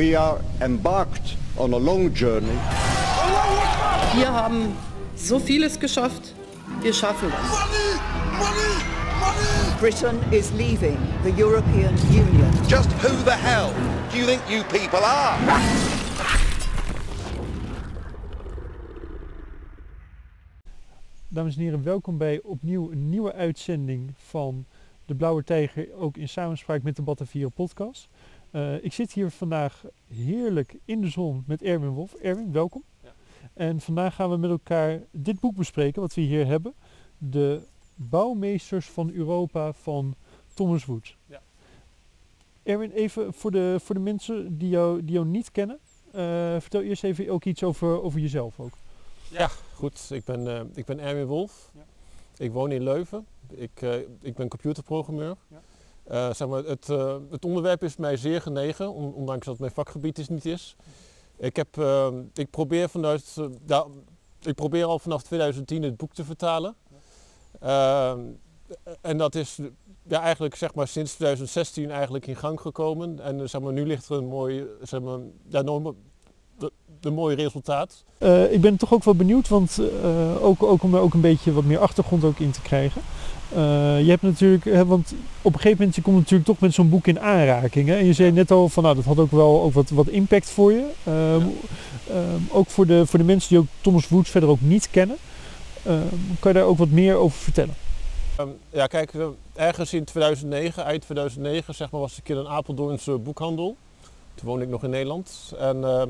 We are embarked on a long journey. Wir haben so vieles geschafft. Wir schaffen das. Britain is leaving the European Union. Just who the hell do you think you people are? Dames en heren, welkom bij opnieuw een nieuwe uitzending van De Blauwe Tijger, ook in samenspraak met de Batavieren podcast. Uh, ik zit hier vandaag heerlijk in de zon met Erwin Wolf. Erwin, welkom. Ja. En vandaag gaan we met elkaar dit boek bespreken wat we hier hebben. De Bouwmeesters van Europa van Thomas Woods. Ja. Erwin, even voor de, voor de mensen die jou, die jou niet kennen. Uh, vertel eerst even ook iets over, over jezelf ook. Ja, goed. Ik ben, uh, ik ben Erwin Wolf. Ja. Ik woon in Leuven. Ik, ik ben computerprogrammeur. Ja. Uh, zeg maar, het, het, onderwerp is mij zeer genegen, ondanks dat mijn vakgebied is, niet is. Ik, heb, ik, probeer vanuit, ik probeer al vanaf 2010 het boek te vertalen. en dat is ja, eigenlijk zeg maar, sinds 2016 eigenlijk in gang gekomen. En zeg maar, nu ligt er een mooi, zeg maar, ja, mooi resultaat. Ik ben toch ook wel benieuwd, want ook, ook om er ook een beetje wat meer achtergrond ook in te krijgen. Uh, je hebt natuurlijk, hè, want op een gegeven moment je komt natuurlijk toch met zo'n boek in aanraking. Hè? En je zei net al van nou dat had ook wel ook wat, wat impact voor je. Ja. ook voor de, voor de mensen die ook Thomas Woods verder ook niet kennen. kan je daar ook wat meer over vertellen? Ja, kijk, ergens in 2009, eind 2009, zeg maar, was ik in een Apeldoornse boekhandel. Toen woonde ik nog in Nederland. En ehm,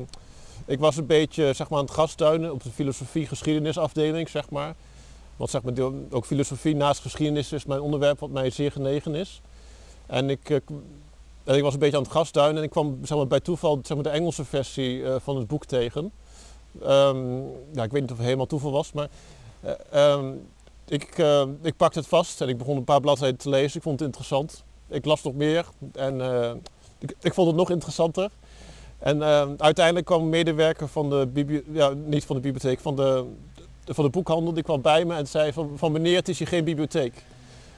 ik was een beetje zeg maar, aan het gasttuinen op de filosofie-geschiedenisafdeling, zeg maar. Want zeg maar, ook filosofie naast geschiedenis is mijn onderwerp wat mij zeer genegen is. En ik, eh, ik was een beetje aan het gasttuinen en ik kwam zeg maar, bij toeval zeg maar, de Engelse versie uh, van het boek tegen. Ja, ik weet niet of het helemaal toeval was, maar uh, um, ik, ik pakte het vast en ik begon een paar bladzijden te lezen. Ik vond het interessant. Ik las nog meer en ik, vond het nog interessanter. En uh, uiteindelijk kwam medewerker van de, ja, niet van de bibliotheek, van de, van de boekhandel, die kwam bij me en zei van, van meneer, het is hier geen bibliotheek.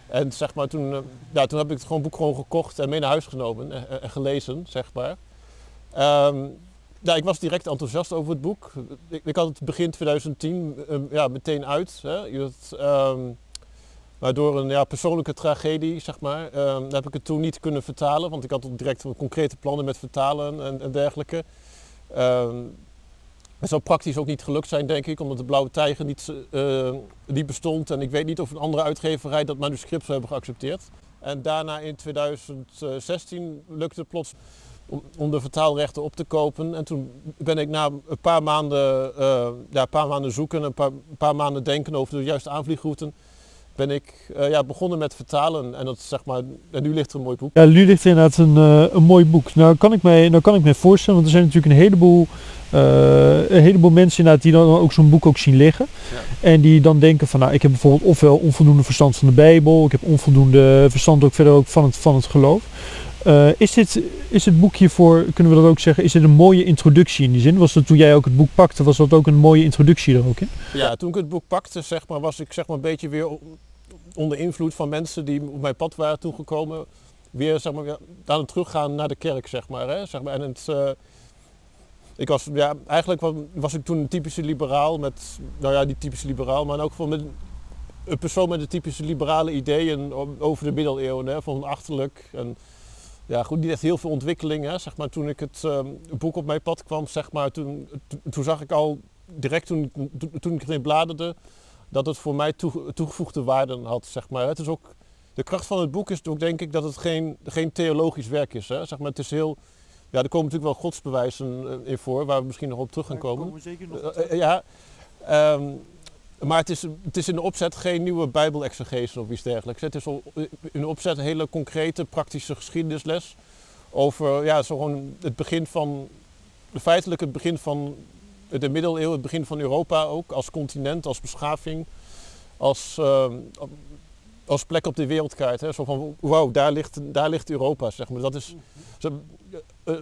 En zeg maar, toen, uh, ja, toen heb ik het gewoon, boek gewoon gekocht en mee naar huis genomen en, en gelezen, zeg maar. Um, ja, ik was direct enthousiast over het boek. Ik, ik had het begin 2010 uh, ja, meteen uit. Hè. Door een ja, persoonlijke tragedie, zeg maar, heb ik het toen niet kunnen vertalen. Want ik had direct concrete plannen met vertalen en, en dergelijke. Het zou praktisch ook niet gelukt zijn, denk ik, omdat de Blauwe Tijger niet, uh, niet bestond. En ik weet niet of een andere uitgeverij dat manuscript zou hebben geaccepteerd. En daarna in 2016 lukte het plots om, de vertaalrechten op te kopen. En toen ben ik na een paar maanden, uh, ja, een paar maanden zoeken, een paar, een paar maanden denken over de juiste aanvliegroute ben ik uh, ja, begonnen met vertalen. En dat zeg maar, en nu ligt er een mooi boek. Ja, nu ligt er inderdaad een, uh, een mooi boek. Nou kan, ik mij, nou kan ik me voorstellen, want er zijn natuurlijk een heleboel, uh, een heleboel mensen inderdaad die dan ook zo'n boek ook zien liggen. Ja. En die dan denken van nou, ik heb bijvoorbeeld ofwel onvoldoende verstand van de Bijbel, ik heb onvoldoende verstand ook verder ook van het, van het geloof. Uh, is, dit, is het boek hiervoor, kunnen we dat ook zeggen, is dit een mooie introductie in die zin? Was dat toen jij ook het boek pakte, was dat ook een mooie introductie er ook in? Ja, toen ik het boek pakte, zeg maar, was ik zeg maar, een beetje weer onder invloed van mensen die op mijn pad waren toegekomen. Weer, zeg maar, weer aan het teruggaan naar de kerk, zeg maar. Hè? Zeg maar en het, uh, ik was, ja, eigenlijk was, was, ik toen een typische liberaal met, nou ja, die typische liberaal, maar ook van met, een persoon met de typische liberale ideeën over de middeleeuwen, hè, van achterlijk. En, ja, goed, niet echt heel veel ontwikkelingen. Zeg maar, toen ik het uh, boek op mijn pad kwam, zeg maar, toen, toen zag ik al direct toen, toen ik erin bladerde, dat het voor mij toe, toegevoegde waarde had. Zeg maar. Het is ook, de kracht van het boek is ook denk ik dat het geen, geen theologisch werk is. Hè. Zeg maar, het is heel, ja, er komen natuurlijk wel godsbewijzen in voor, waar we misschien nog op terug gaan komen. komen zeker nog uh, ja, um, maar het is, het is in de opzet geen nieuwe bijbelexegese of iets dergelijks. Het is in de opzet een hele concrete, praktische geschiedenisles over ja, zo gewoon het begin van, feitelijk het begin van de middeleeuwen, het begin van Europa ook, als continent, als beschaving, als, uh, als plek op de wereldkaart. Hè. Zo van, wauw, daar ligt, daar ligt Europa, zeg maar. Dat is... Zo, uh,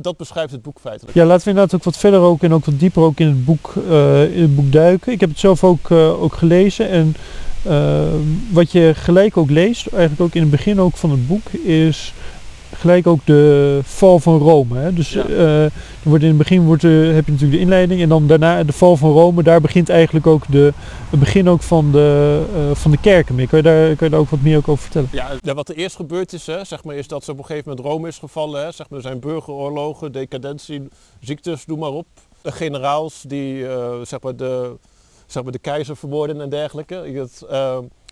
dat beschrijft het boek feitelijk. Ja, laten we inderdaad ook wat verder ook en ook wat dieper ook in het boek, uh, in het boek duiken. Ik heb het zelf ook, uh, ook gelezen en uh, wat je gelijk ook leest, eigenlijk ook in het begin ook van het boek, is gelijk ook de val van Rome. Hè? Dus Ja. eh, er wordt in het begin wordt, eh, heb je natuurlijk de inleiding en dan daarna de val van Rome. Daar begint eigenlijk ook de, het begin ook van de, eh, van de kerken mee. Kan je, daar, kan je daar ook wat meer ook over vertellen? Ja, wat er eerst gebeurd is, hè, zeg maar, is dat ze op een gegeven moment Rome is gevallen. Hè, zeg maar, er zijn burgeroorlogen, decadentie, ziektes, noem maar op. De generaals die zeg maar de, zeg maar de keizer vermoorden en dergelijke. Dat,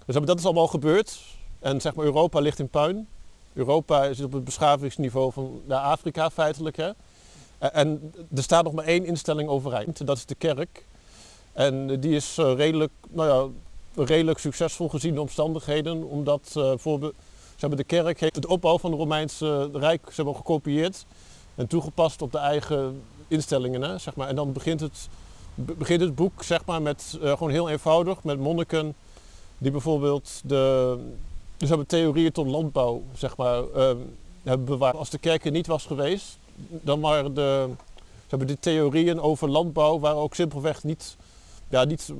dus dat is allemaal gebeurd. En zeg maar, Europa ligt in puin. Europa zit op het beschavingsniveau van Afrika feitelijk. Hè. En- er staat nog maar één instelling overeind, dat is de kerk. En die is eh, redelijk, nou ja, redelijk succesvol gezien de omstandigheden, omdat eh, bijvoorbeeld ze de kerk heeft de opbouw van het Romeinse Rijk ze hebben gekopieerd en toegepast op de eigen instellingen. Hè, zeg maar. En dan begint het, be- begint het boek zeg maar, met eh, gewoon heel eenvoudig met monniken die bijvoorbeeld de, dus hebben theorieën tot landbouw zeg maar, ehm, hebben bewaard. Als de kerk er niet was geweest, dan waren de, ze hebben de theorieën over landbouw waren ook simpelweg niet, ja, niet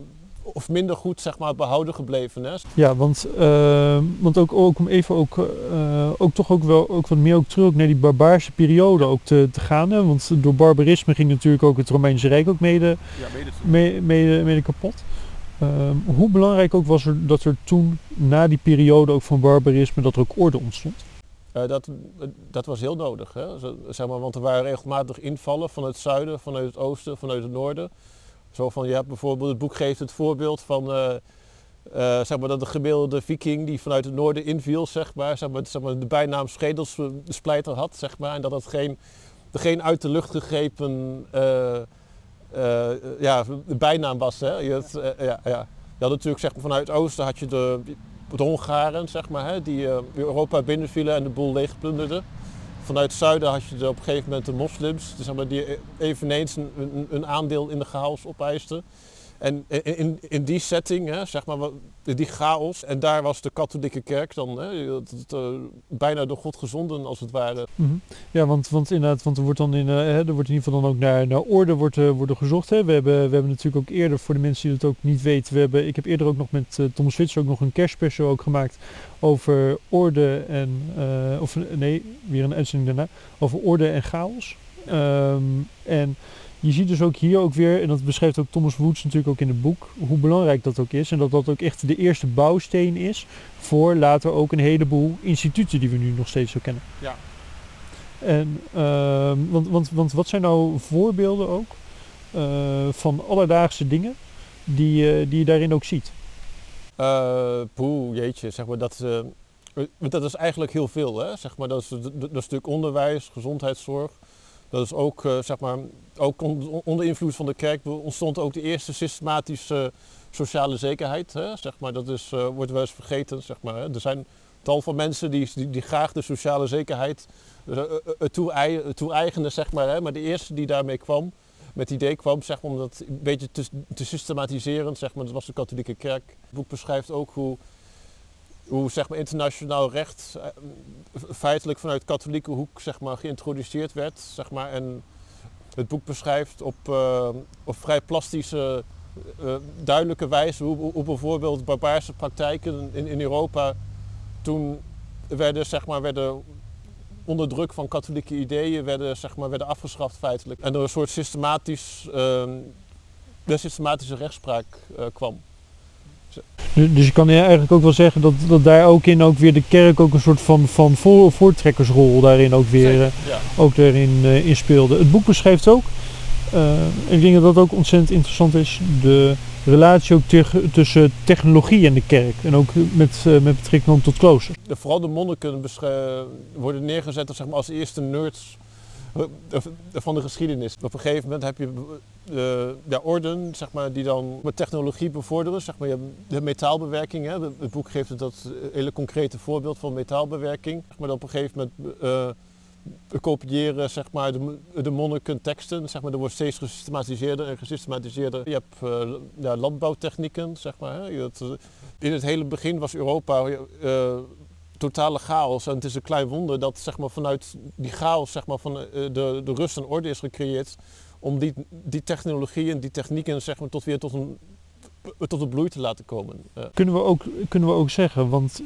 of minder goed zeg maar, behouden gebleven. Hè. Ja, want, eh, want ook, ook om even ook, eh, ook toch ook wel ook wat meer ook terug naar die barbaarse periode ook te, te gaan. Hè? Want door barbarisme ging natuurlijk ook het Romeinse Rijk ook mede, mede kapot. Ehm, hoe belangrijk ook was er dat er toen na die periode ook van barbarisme dat er ook orde ontstond? Eh, dat, dat was heel nodig. Hè? Zeg maar, want er waren regelmatig invallen vanuit het zuiden, vanuit het oosten, vanuit het noorden. Zo van, je hebt bijvoorbeeld, het boek geeft het voorbeeld van eh, eh, zeg maar, dat de gemiddelde viking die vanuit het noorden inviel, zeg maar, zeg maar, de bijnaam schedelsplijter had. Zeg maar, en dat het geen, geen uit de lucht gegrepen eh, ja, bijnaam was. Hè? Je, had, eh, ja, ja. natuurlijk zeg maar, vanuit het oosten had je de, de Hongaren, zeg maar, hè, die eh, Europa binnenvielen en de boel leegplunderden. Vanuit het zuiden had je de, op een gegeven moment de moslims, zeg maar, die eveneens een, een, een aandeel in de chaos opeisten. En in, in, die setting, hè, zeg maar, die chaos, en daar was de katholieke kerk dan hè, eh, bijna door God gezonden als het ware. Mhm. Ja, want, want inderdaad, want er wordt dan in, hè, er wordt in ieder geval dan ook naar, naar orde wordt, eh, worden gezocht. Hè. We, hebben, we hebben natuurlijk ook eerder, voor de mensen die het ook niet weten, we hebben, ik heb eerder ook nog met Tom Switzer ook nog een kerstspecial ook gemaakt over orde en, of nee, weer een uitzending daarna, over orde en chaos. Ehm, en je ziet dus ook hier ook weer, en dat beschrijft ook Thomas Woods natuurlijk ook in het boek, hoe belangrijk dat ook is. En dat dat ook echt de eerste bouwsteen is voor later ook een heleboel instituten die we nu nog steeds zo kennen. Ja. En, ehm, want, want, want wat zijn nou voorbeelden ook eh, van alledaagse dingen die, die je daarin ook ziet? Eh poeh, jeetje, zeg maar, dat, eh, dat is eigenlijk heel veel. Hè? Zeg maar, dat, is, dat dat is natuurlijk onderwijs, gezondheidszorg. Dat is ook, eh, zeg maar, ook on- onder invloed van de kerk ontstond ook de eerste systematische sociale zekerheid. Hè? Zeg maar, dat is, eh, wordt wel eens vergeten. Zeg maar, hè? Er zijn tal van mensen die, die, die graag de sociale zekerheid eh, toe-ei- toe-eigenen, zeg maar. Hè? Maar de eerste die daarmee kwam, met het idee kwam, zeg maar, om dat een beetje te, te systematiseren, zeg maar, dat was de katholieke kerk. Het boek beschrijft ook hoe, hoe zeg maar, internationaal recht eh, feitelijk vanuit katholieke hoek zeg maar, geïntroduceerd werd. Zeg maar, en het boek beschrijft op, eh, op vrij plastische, eh, duidelijke wijze hoe, bijvoorbeeld barbaarse praktijken in, in Europa toen werden, zeg maar, werden onder druk van katholieke ideeën werden, zeg maar, werden afgeschaft feitelijk. En er een soort systematisch, de systematische rechtspraak kwam. Dus dus je kan eigenlijk ook wel zeggen dat, dat daar ook in ook weer de kerk ook een soort van, van voor, voortrekkersrol daarin ook weer eh, Ja. ook daarin eh, in speelde. Het boek beschrijft ook, eh, en ik denk dat dat ook ontzettend interessant is, de relatie ook teg- tussen technologie en de kerk. En ook met, eh, met betrekking tot kloosters. de, vooral de monniken worden neergezet als, zeg maar, als eerste nerds eh, van de geschiedenis. Op een gegeven moment heb je eh, ja, orden zeg maar, die dan met technologie bevorderen. Zeg maar, je de metaalbewerking. Hè. Het boek geeft het dat hele concrete voorbeeld van metaalbewerking. Maar op een gegeven moment eh, kopiëren zeg maar, de, de monniken teksten. Zeg maar, er wordt steeds gesystematiseerder en gesystematiseerder. Je hebt eh, ja, landbouwtechnieken. Zeg maar, hè. Eh, in het hele begin was Europa eh, totale chaos. En het is een klein wonder dat zeg maar, vanuit die chaos zeg maar, van eh, de, de rust en orde is gecreëerd. Om die, die technologie en die technieken zeg maar, tot weer tot een, tot een bloei te laten komen. Kunnen we ook, kunnen we ook zeggen, want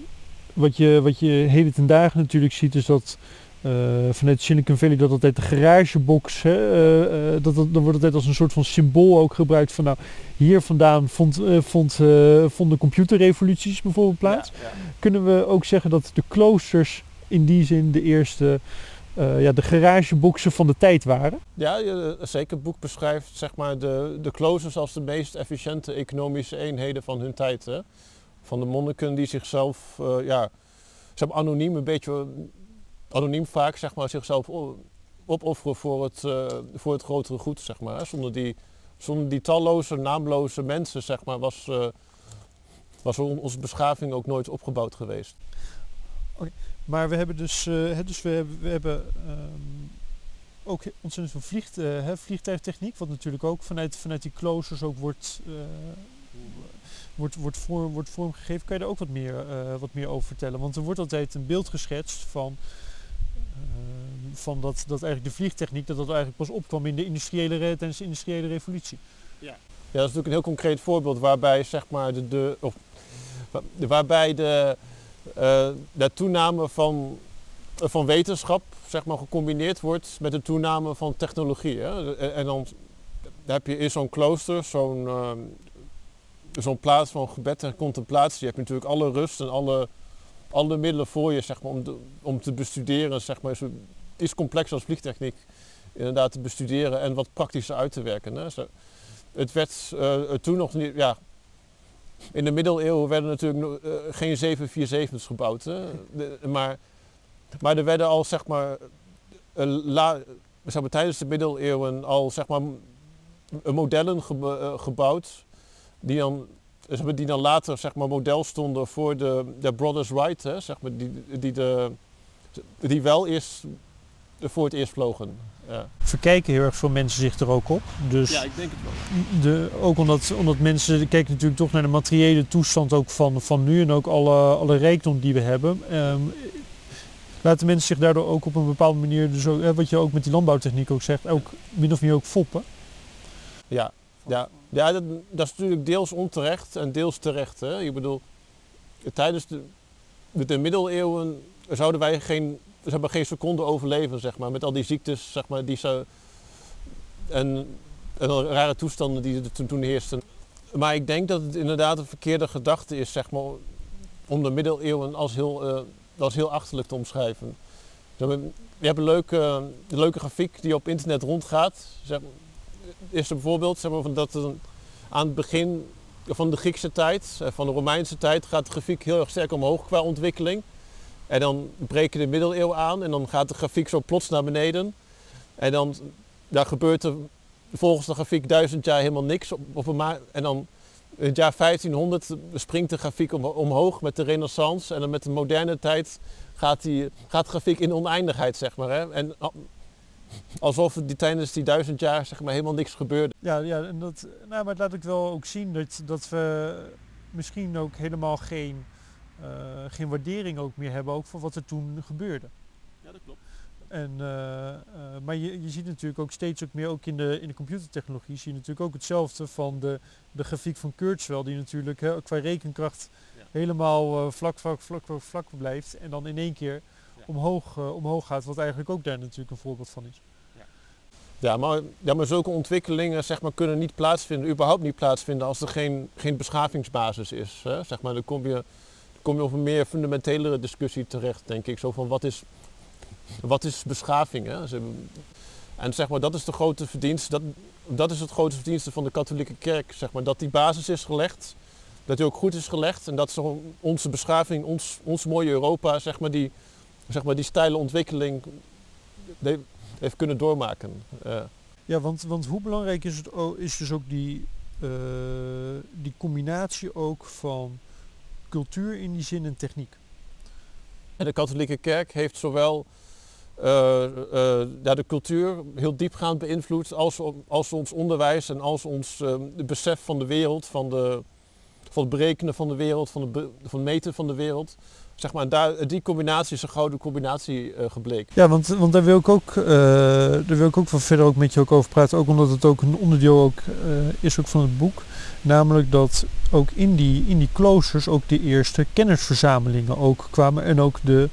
wat je, wat je heden ten dagen natuurlijk ziet is dat eh, vanuit Silicon Valley dat altijd de garagebox, hè, eh, eh, dat, dat, dat wordt altijd als een soort van symbool ook gebruikt van nou, hier vandaan vond, eh, vond, vonden computerrevoluties bijvoorbeeld plaats. Kunnen we ook zeggen dat de kloosters in die zin de eerste, ja, de garageboxen van de tijd waren? Ja, je- zeker het boek beschrijft zeg maar, de, de kloosters als de meest efficiënte economische eenheden van hun tijd. Hè? Van de monniken die zichzelf, ja, ze hebben anoniem een beetje, anoniem vaak zeg maar, zichzelf opofferen voor het, eh, voor het grotere goed. Zeg maar? Zonder, die, zonder die talloze, naamloze mensen zeg maar, was, eh, was on- onze beschaving ook nooit opgebouwd geweest. Maar we hebben dus, hè, dus we hebben, we hebben ehm, ook ontzettend veel vliegt, vliegtuigtechniek, wat natuurlijk ook vanuit, vanuit die kloosters ook wordt, wordt, wordt, vorm, wordt vormgegeven. Kan je daar ook wat meer, wat meer over vertellen? Want er wordt altijd een beeld geschetst van, van dat, dat eigenlijk de vliegtechniek dat dat eigenlijk pas opkwam in de industriële, tijdens de industriële revolutie. Ja, dat is natuurlijk een heel concreet voorbeeld waarbij zeg maar de, de of, wa- waarbij de, eh, de toename van, van wetenschap zeg maar gecombineerd wordt met de toename van technologie. Hè? En, en dan heb je in zo'n klooster zo'n eh, zo'n plaats van gebed en contemplatie. Je hebt natuurlijk alle rust en alle, alle middelen voor je zeg maar, om, te, om te bestuderen. Zeg maar, zo, iets complex als vliegtechniek inderdaad te bestuderen en wat praktischer uit te werken. Hè? Zo- het werd eh, toen nog niet, ja, in de middeleeuwen werden natuurlijk eh, geen 747's gebouwd. Hè? De- maar, maar er werden al zeg maar, eh, la, zeg maar tijdens de middeleeuwen al zeg maar modellen gebouwd die dan, maar, die dan later zeg maar, model stonden voor de, de Brothers Wright, hè? Zeg maar, die, die, de, die wel eerst voor het eerst vlogen. Ja. Verkijken heel erg veel mensen zich er ook op. Dus ik denk het wel. de, ook omdat, omdat mensen kijken natuurlijk toch naar de materiële toestand ook van, van nu en ook alle, alle rijkdom die we hebben. Ehm, laten mensen zich daardoor ook op een bepaalde manier, dus ook, wat je ook met die landbouwtechniek ook zegt, ook min of meer ook foppen. Ja, ja. Ja dat, dat is natuurlijk deels onterecht en deels terecht. Hè? Ik bedoel, tijdens de, de, de middeleeuwen zouden wij geen, we hebben geen seconde overleven, zeg maar, met al die ziektes, zeg maar, die zo, en, en rare toestanden die er toen, toen heersten. Maar ik denk dat het inderdaad een verkeerde gedachte is, zeg maar, om de middeleeuwen als heel, eh, als heel achterlijk te omschrijven. Je hebt een leuke, leuke grafiek die op internet rondgaat. Zeg, maar, is er bijvoorbeeld zeg maar, dat aan het begin van de Griekse tijd, eh, van de Romeinse tijd, gaat de grafiek heel erg sterk omhoog qua ontwikkeling. En dan breken de middeleeuwen aan en dan gaat de grafiek zo plots naar beneden. En dan daar gebeurt er volgens de grafiek duizend jaar helemaal niks. Op, op een en dan in het jaar 1500 springt de grafiek om, omhoog met de renaissance. En dan met de moderne tijd gaat, die, gaat de grafiek in oneindigheid, zeg maar. Hè? En alsof het die, tijdens die duizend jaar zeg maar, helemaal niks gebeurde. Ja, ja en dat, nou, maar het laat ook wel ook zien dat, dat we misschien ook helemaal geen, eh, geen waardering ook meer hebben ook voor wat er toen gebeurde. Ja, dat klopt. En, eh, eh, maar je, je ziet natuurlijk ook steeds ook meer, ook in de, in de computertechnologie, zie je natuurlijk ook hetzelfde van de, de grafiek van Kurzweil, die natuurlijk hè, qua rekenkracht Ja. helemaal eh, vlak, vlak, vlak, vlak, vlak blijft en dan in één keer. Omhoog, eh, omhoog gaat, wat eigenlijk ook daar natuurlijk een voorbeeld van is. Ja maar, ja, maar zulke ontwikkelingen zeg maar, kunnen niet plaatsvinden, überhaupt niet plaatsvinden als er geen, geen beschavingsbasis is. Hè? Zeg maar, dan kom je, dan kom je op een meer fundamentelere discussie terecht, denk ik. Zo van wat is, wat is beschaving? Hè? Ze- En zeg maar, dat is de grote verdienste, dat, dat is het grote verdienste van de katholieke kerk. Zeg maar, dat die basis is gelegd, dat die ook goed is gelegd en dat zo onze beschaving, ons, ons mooie Europa, zeg maar, die, zeg maar, die steile ontwikkeling de- heeft kunnen doormaken. Ja. Ja, want, want hoe belangrijk is, het, is dus ook die, eh, die combinatie ook van cultuur in die zin en techniek? En De katholieke kerk heeft zowel eh, eh, ja, de cultuur heel diepgaand beïnvloed als, als ons onderwijs en als ons eh, besef van de wereld, van, de, van het berekenen van de wereld, van be- van het meten van de wereld. Zeg maar, daar, die combinatie is een gouden combinatie eh, gebleken. Ja, want, want daar wil ik ook, eh, daar wil ik ook wel verder ook met je ook over praten. Ook omdat het ook een onderdeel ook, eh, is ook van het boek. Namelijk dat ook in die, in die kloosters ook de eerste kennisverzamelingen ook kwamen. En ook de,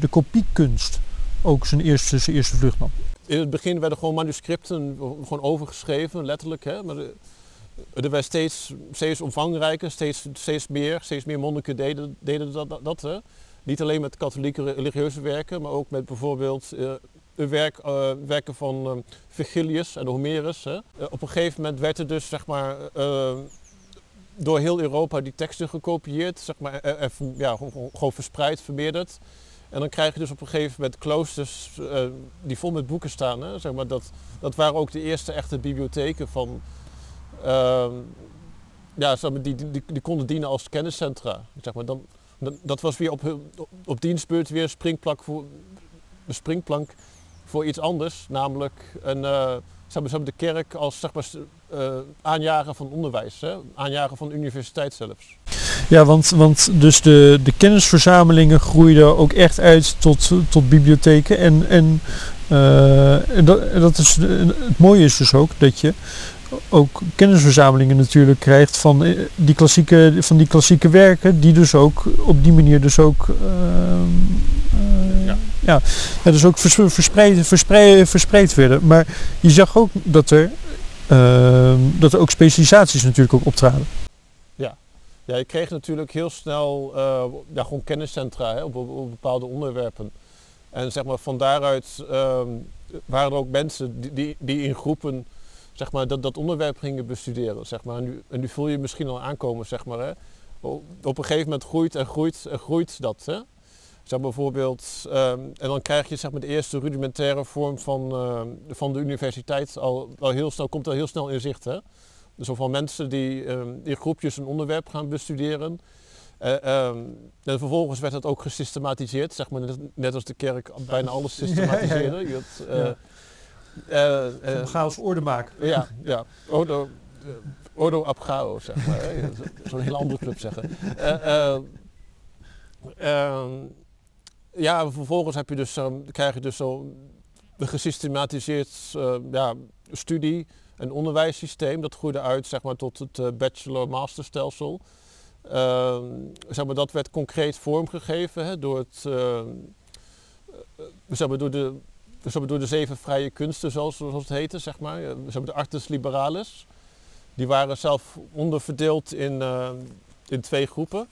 de kopiekunst ook zijn eerste, zijn eerste vlucht nam. In het begin werden gewoon manuscripten gewoon overgeschreven, letterlijk. Hè? Maar de- er werd steeds, steeds omvangrijker, steeds, steeds meer. Steeds meer monniken deden, dat. dat? Niet alleen met katholieke religieuze werken, maar ook met bijvoorbeeld een werk, eh, werken van eh, Virgilius en Homerus. Hè? Op een gegeven moment werd er dus zeg maar, door heel Europa die teksten gekopieerd, zeg maar, en, ja, gewoon, verspreid, vermeerderd. En dan krijg je dus op een gegeven moment kloosters die vol met boeken staan. Hè? Zeg maar, dat, dat waren ook de eerste echte bibliotheken van, ja, zeg maar, die, die, die, konden dienen als kenniscentra. Zeg maar. dan, dat, was weer op, op, dienstbeurt weer springplank voor, springplank voor iets anders. Namelijk een, eh, zeg maar, de kerk als zeg maar, eh, aanjager van onderwijs. Hè? Aanjager van de universiteit zelfs. Ja, want, want dus de, de kennisverzamelingen groeiden ook echt uit tot, tot bibliotheken. En, en, eh, en dat, dat is, het mooie is dus ook dat je ook kennisverzamelingen natuurlijk krijgt van eh, die klassieke, van die klassieke werken, die dus ook op die manier dus ook, ehm, eh, Ja. ja. Ja, dus ook vers- verspreid, verspreid, verspreid werden. Maar je zag ook dat er, ehm, dat er ook specialisaties natuurlijk ook optraden. Ja, je kreeg natuurlijk heel snel eh, ja, gewoon kenniscentra hè, op, op, bepaalde onderwerpen. En zeg maar, van daaruit ehm, waren er ook mensen die, die, die in groepen zeg maar, dat, dat onderwerp gingen bestuderen. Zeg maar. en, nu, en nu voel je misschien al aankomen. Zeg maar, hè. Op een gegeven moment groeit en groeit en groeit dat. Hè. Zeg bijvoorbeeld, ehm, en dan krijg je zeg maar, de eerste rudimentaire vorm van, ehm, van de universiteit al, al heel snel, komt al heel snel in zicht. Hè. Dus van mensen die ehm, in groepjes een onderwerp gaan bestuderen. Eh, en vervolgens werd dat ook gesystematiseerd, zeg maar, net, net als de kerk bijna alles Ja, ja, ja. systematiseerde. Je had, eh, Eh, eh, chaos orde maken. ja, ja. Ordo, eh, ordo ab chao, zeg maar. een hele andere club zeggen. Eh, eh, ehm, ja, vervolgens heb je dus, ehm, krijg je dus zo een gesystematiseerd eh, ja, studie- en onderwijssysteem. Dat groeide uit zeg maar, tot het bachelor-masterstelsel. Ehm, zeg maar, dat werd concreet vormgegeven hè, door, het, ehm, eh, zeg maar, door, de, maar, door de zeven vrije kunsten, zoals, het heette. Zeg maar. Eh, de artes liberalis. Die waren zelf onderverdeeld in, eh, in twee groepen.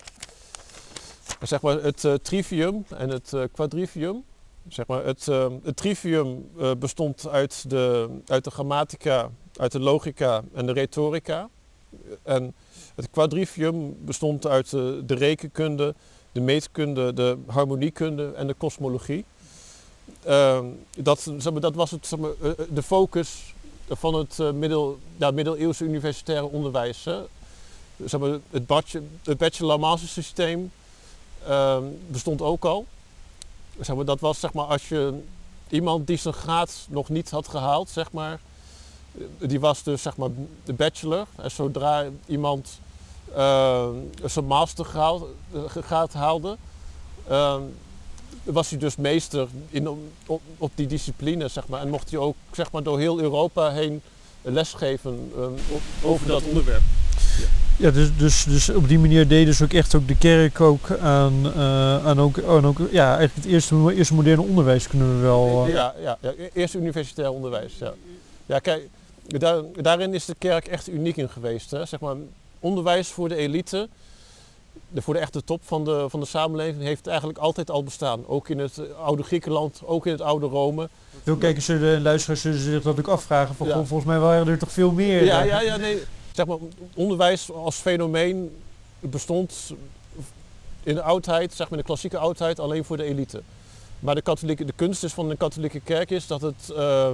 Zeg maar, het eh, trivium en het eh, quadrivium. Zeg maar, het, eh, het trivium eh, bestond uit de, uit de grammatica, uit de logica en de retorica. En het quadrivium bestond uit de rekenkunde, de meetkunde, de harmoniekunde en de kosmologie. Ehm, dat, dat was het, eh, eh, de focus van het eh, middel, ja, middeleeuwse universitaire onderwijs. Hè. Zeg maar, het, bachelor- het bachelor-master systeem ehm, bestond ook al. Zeg maar, dat was zeg maar, als je iemand die zijn graad nog niet had gehaald, zeg maar, die was dus zeg maar de bachelor. En zodra iemand eh, zijn mastergraad graad haalde, was hij dus meester in, op, op die discipline, zeg maar. En mocht hij ook zeg maar, door heel Europa heen lesgeven ehm, over dat onderwerp. Ja, dus, dus, dus op die manier deed dus ook echt ook de kerk ook aan, eh, aan, ook, aan ook, ja, eigenlijk het eerste, eerste moderne onderwijs kunnen we wel... eh, Ja, ja, ja, eerst universitair onderwijs. Ja, ja kijk, daar, daarin is de kerk echt uniek in geweest. Hè. Zeg maar, onderwijs voor de elite, de, voor de echte top van de, van de samenleving, heeft eigenlijk altijd al bestaan. Ook in het oude Griekenland, ook in het oude Rome. Veel kijkers zullen, en luisteraars zullen zich dat ook afvragen van, Ja. goh, volgens mij waren er toch veel meer. Ja, ja, ja, nee. Zeg maar, onderwijs als fenomeen bestond in de oudheid, zeg maar in de klassieke oudheid, alleen voor de elite. Maar de, katholieke, de kunst is van de katholieke kerk is dat het eh,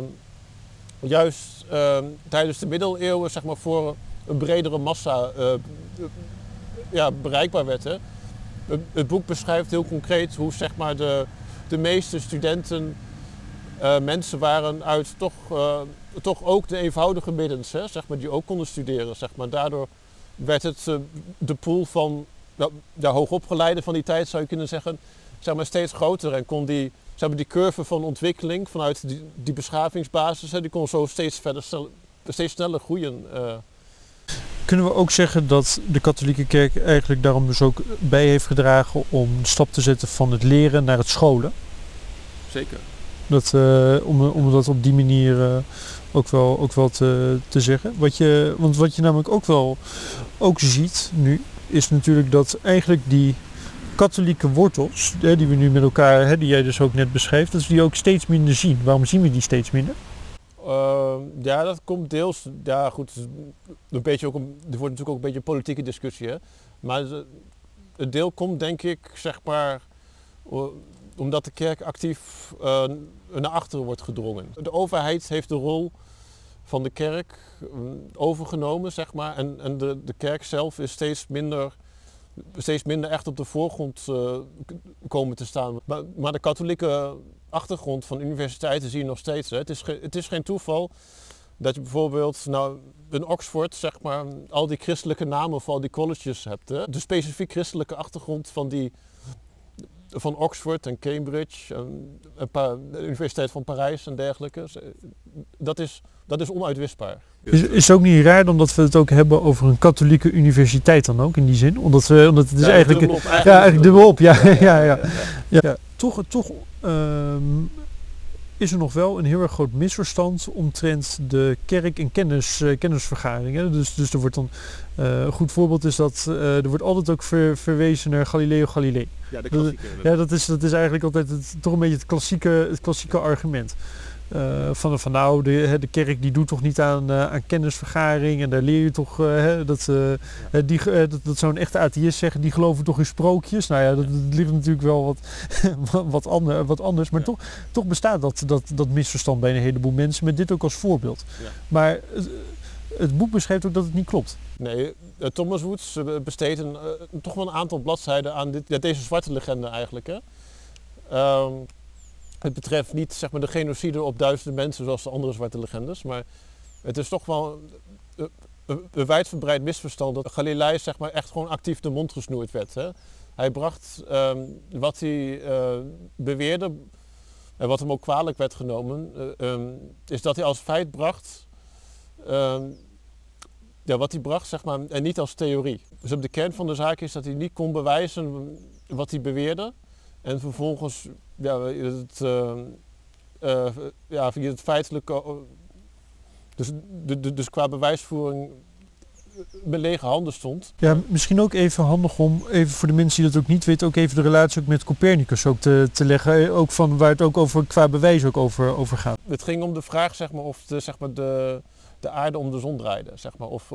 juist eh, tijdens de middeleeuwen zeg maar, voor een bredere massa eh, ja, bereikbaar werd. Het, boek beschrijft heel concreet hoe zeg maar, de, de meeste studenten eh, mensen waren uit toch, eh, toch ook de eenvoudige middens, hè, zeg maar, die ook konden studeren. Zeg maar. Daardoor werd het eh, de pool van ja, hoogopgeleiden van die tijd, zou je kunnen zeggen, zeg maar, steeds groter. En kon die, zeg maar, die curve van ontwikkeling vanuit die, beschavingsbasis, hè, die kon zo steeds, verder, steeds sneller groeien. Kunnen we ook zeggen dat de katholieke kerk eigenlijk daarom dus ook bij heeft gedragen om de stap te zetten van het leren naar het scholen? Zeker. Dat, eh, om, om dat op die manier eh, ook wel, ook wel te, te zeggen. Wat je, want wat je namelijk ook wel ook ziet nu, is natuurlijk dat eigenlijk die katholieke wortels, hè, die we nu met elkaar, hè, die jij dus ook net beschreef, dat we die ook steeds minder zien. Waarom zien we die steeds minder? Ehm, ja, dat komt deels. Ja, goed. Een beetje ook er wordt natuurlijk ook een beetje een politieke discussie. Hè? Maar het deel komt, denk ik, zeg maar. omdat de kerk actief eh, naar achteren wordt gedrongen. De overheid heeft de rol van de kerk mm, overgenomen, zeg maar. En, en de, de kerk zelf is steeds minder, steeds minder echt op de voorgrond eh, komen te staan. Maar, maar de katholieke achtergrond van universiteiten zie je nog steeds. Hè. Het, is ge- het is geen toeval dat je bijvoorbeeld nou, in Oxford zeg maar, al die christelijke namen voor al die colleges hebt. Hè. De specifiek christelijke achtergrond van, die, van Oxford en Cambridge, en een paar, de Universiteit van Parijs en dergelijke. Dat is, dat is onuitwisbaar. Is, is het ook niet raar dan dat we het ook hebben over een katholieke universiteit dan ook in die zin? Omdat, we, omdat het is Ja, eigenlijk... dubbelop, Ja, eigenlijk dubbel op. Ja, ja, ja. ja. ja. Toch, toch ehm, is er nog wel een heel erg groot misverstand omtrent de kerk- en kennis, eh, kennisvergaringen. Dus, dus er wordt dan, eh, een goed voorbeeld is dat eh, er wordt altijd ook ver- verwezen naar Galileo Galilei. Ja, de klassieker, Ja, dat is, dat is eigenlijk altijd het, toch een beetje het klassieke, het klassieke argument. Eh, van, van nou, de, de kerk die doet toch niet aan, eh, aan kennisvergaring en daar leer je toch eh, hè, dat, die, dat, dat zo'n echte atheïst zeggen, die geloven toch in sprookjes. Nou ja, dat, dat ligt natuurlijk wel wat, wat, ander, wat anders, maar Ja. toch, toch bestaat dat, dat, dat misverstand bij een heleboel mensen met dit ook als voorbeeld. Ja. Maar het, het boek beschrijft ook dat het niet klopt. Nee, Thomas Woods besteedt een, toch wel een aantal bladzijden aan dit, deze zwarte legende eigenlijk. Hè. Ehm, het betreft niet zeg maar, de genocide op duizenden mensen zoals de andere zwarte legendes, maar het is toch wel een, wijdverbreid misverstand dat Galilei zeg maar, echt gewoon actief de mond gesnoerd werd. Hè. Hij bracht ehm, wat hij eh, beweerde en wat hem ook kwalijk werd genomen, eh, ehm, is dat hij als feit bracht ehm, ja, wat hij bracht, zeg maar, en niet als theorie. Dus op de kern van de zaak is dat hij niet kon bewijzen wat hij beweerde. En vervolgens ja, het, eh, eh, ja, via het feitelijke, eh, dus, dus qua bewijsvoering met lege handen stond. Ja, misschien ook even handig om, even voor de mensen die dat ook niet weten, ook even de relatie ook met Copernicus ook te, te leggen. Eh, Ook van waar het ook over qua bewijs ook over, over gaat. Het ging om de vraag zeg maar, of de, zeg maar, de, de aarde om de zon draaide. Zeg maar, of,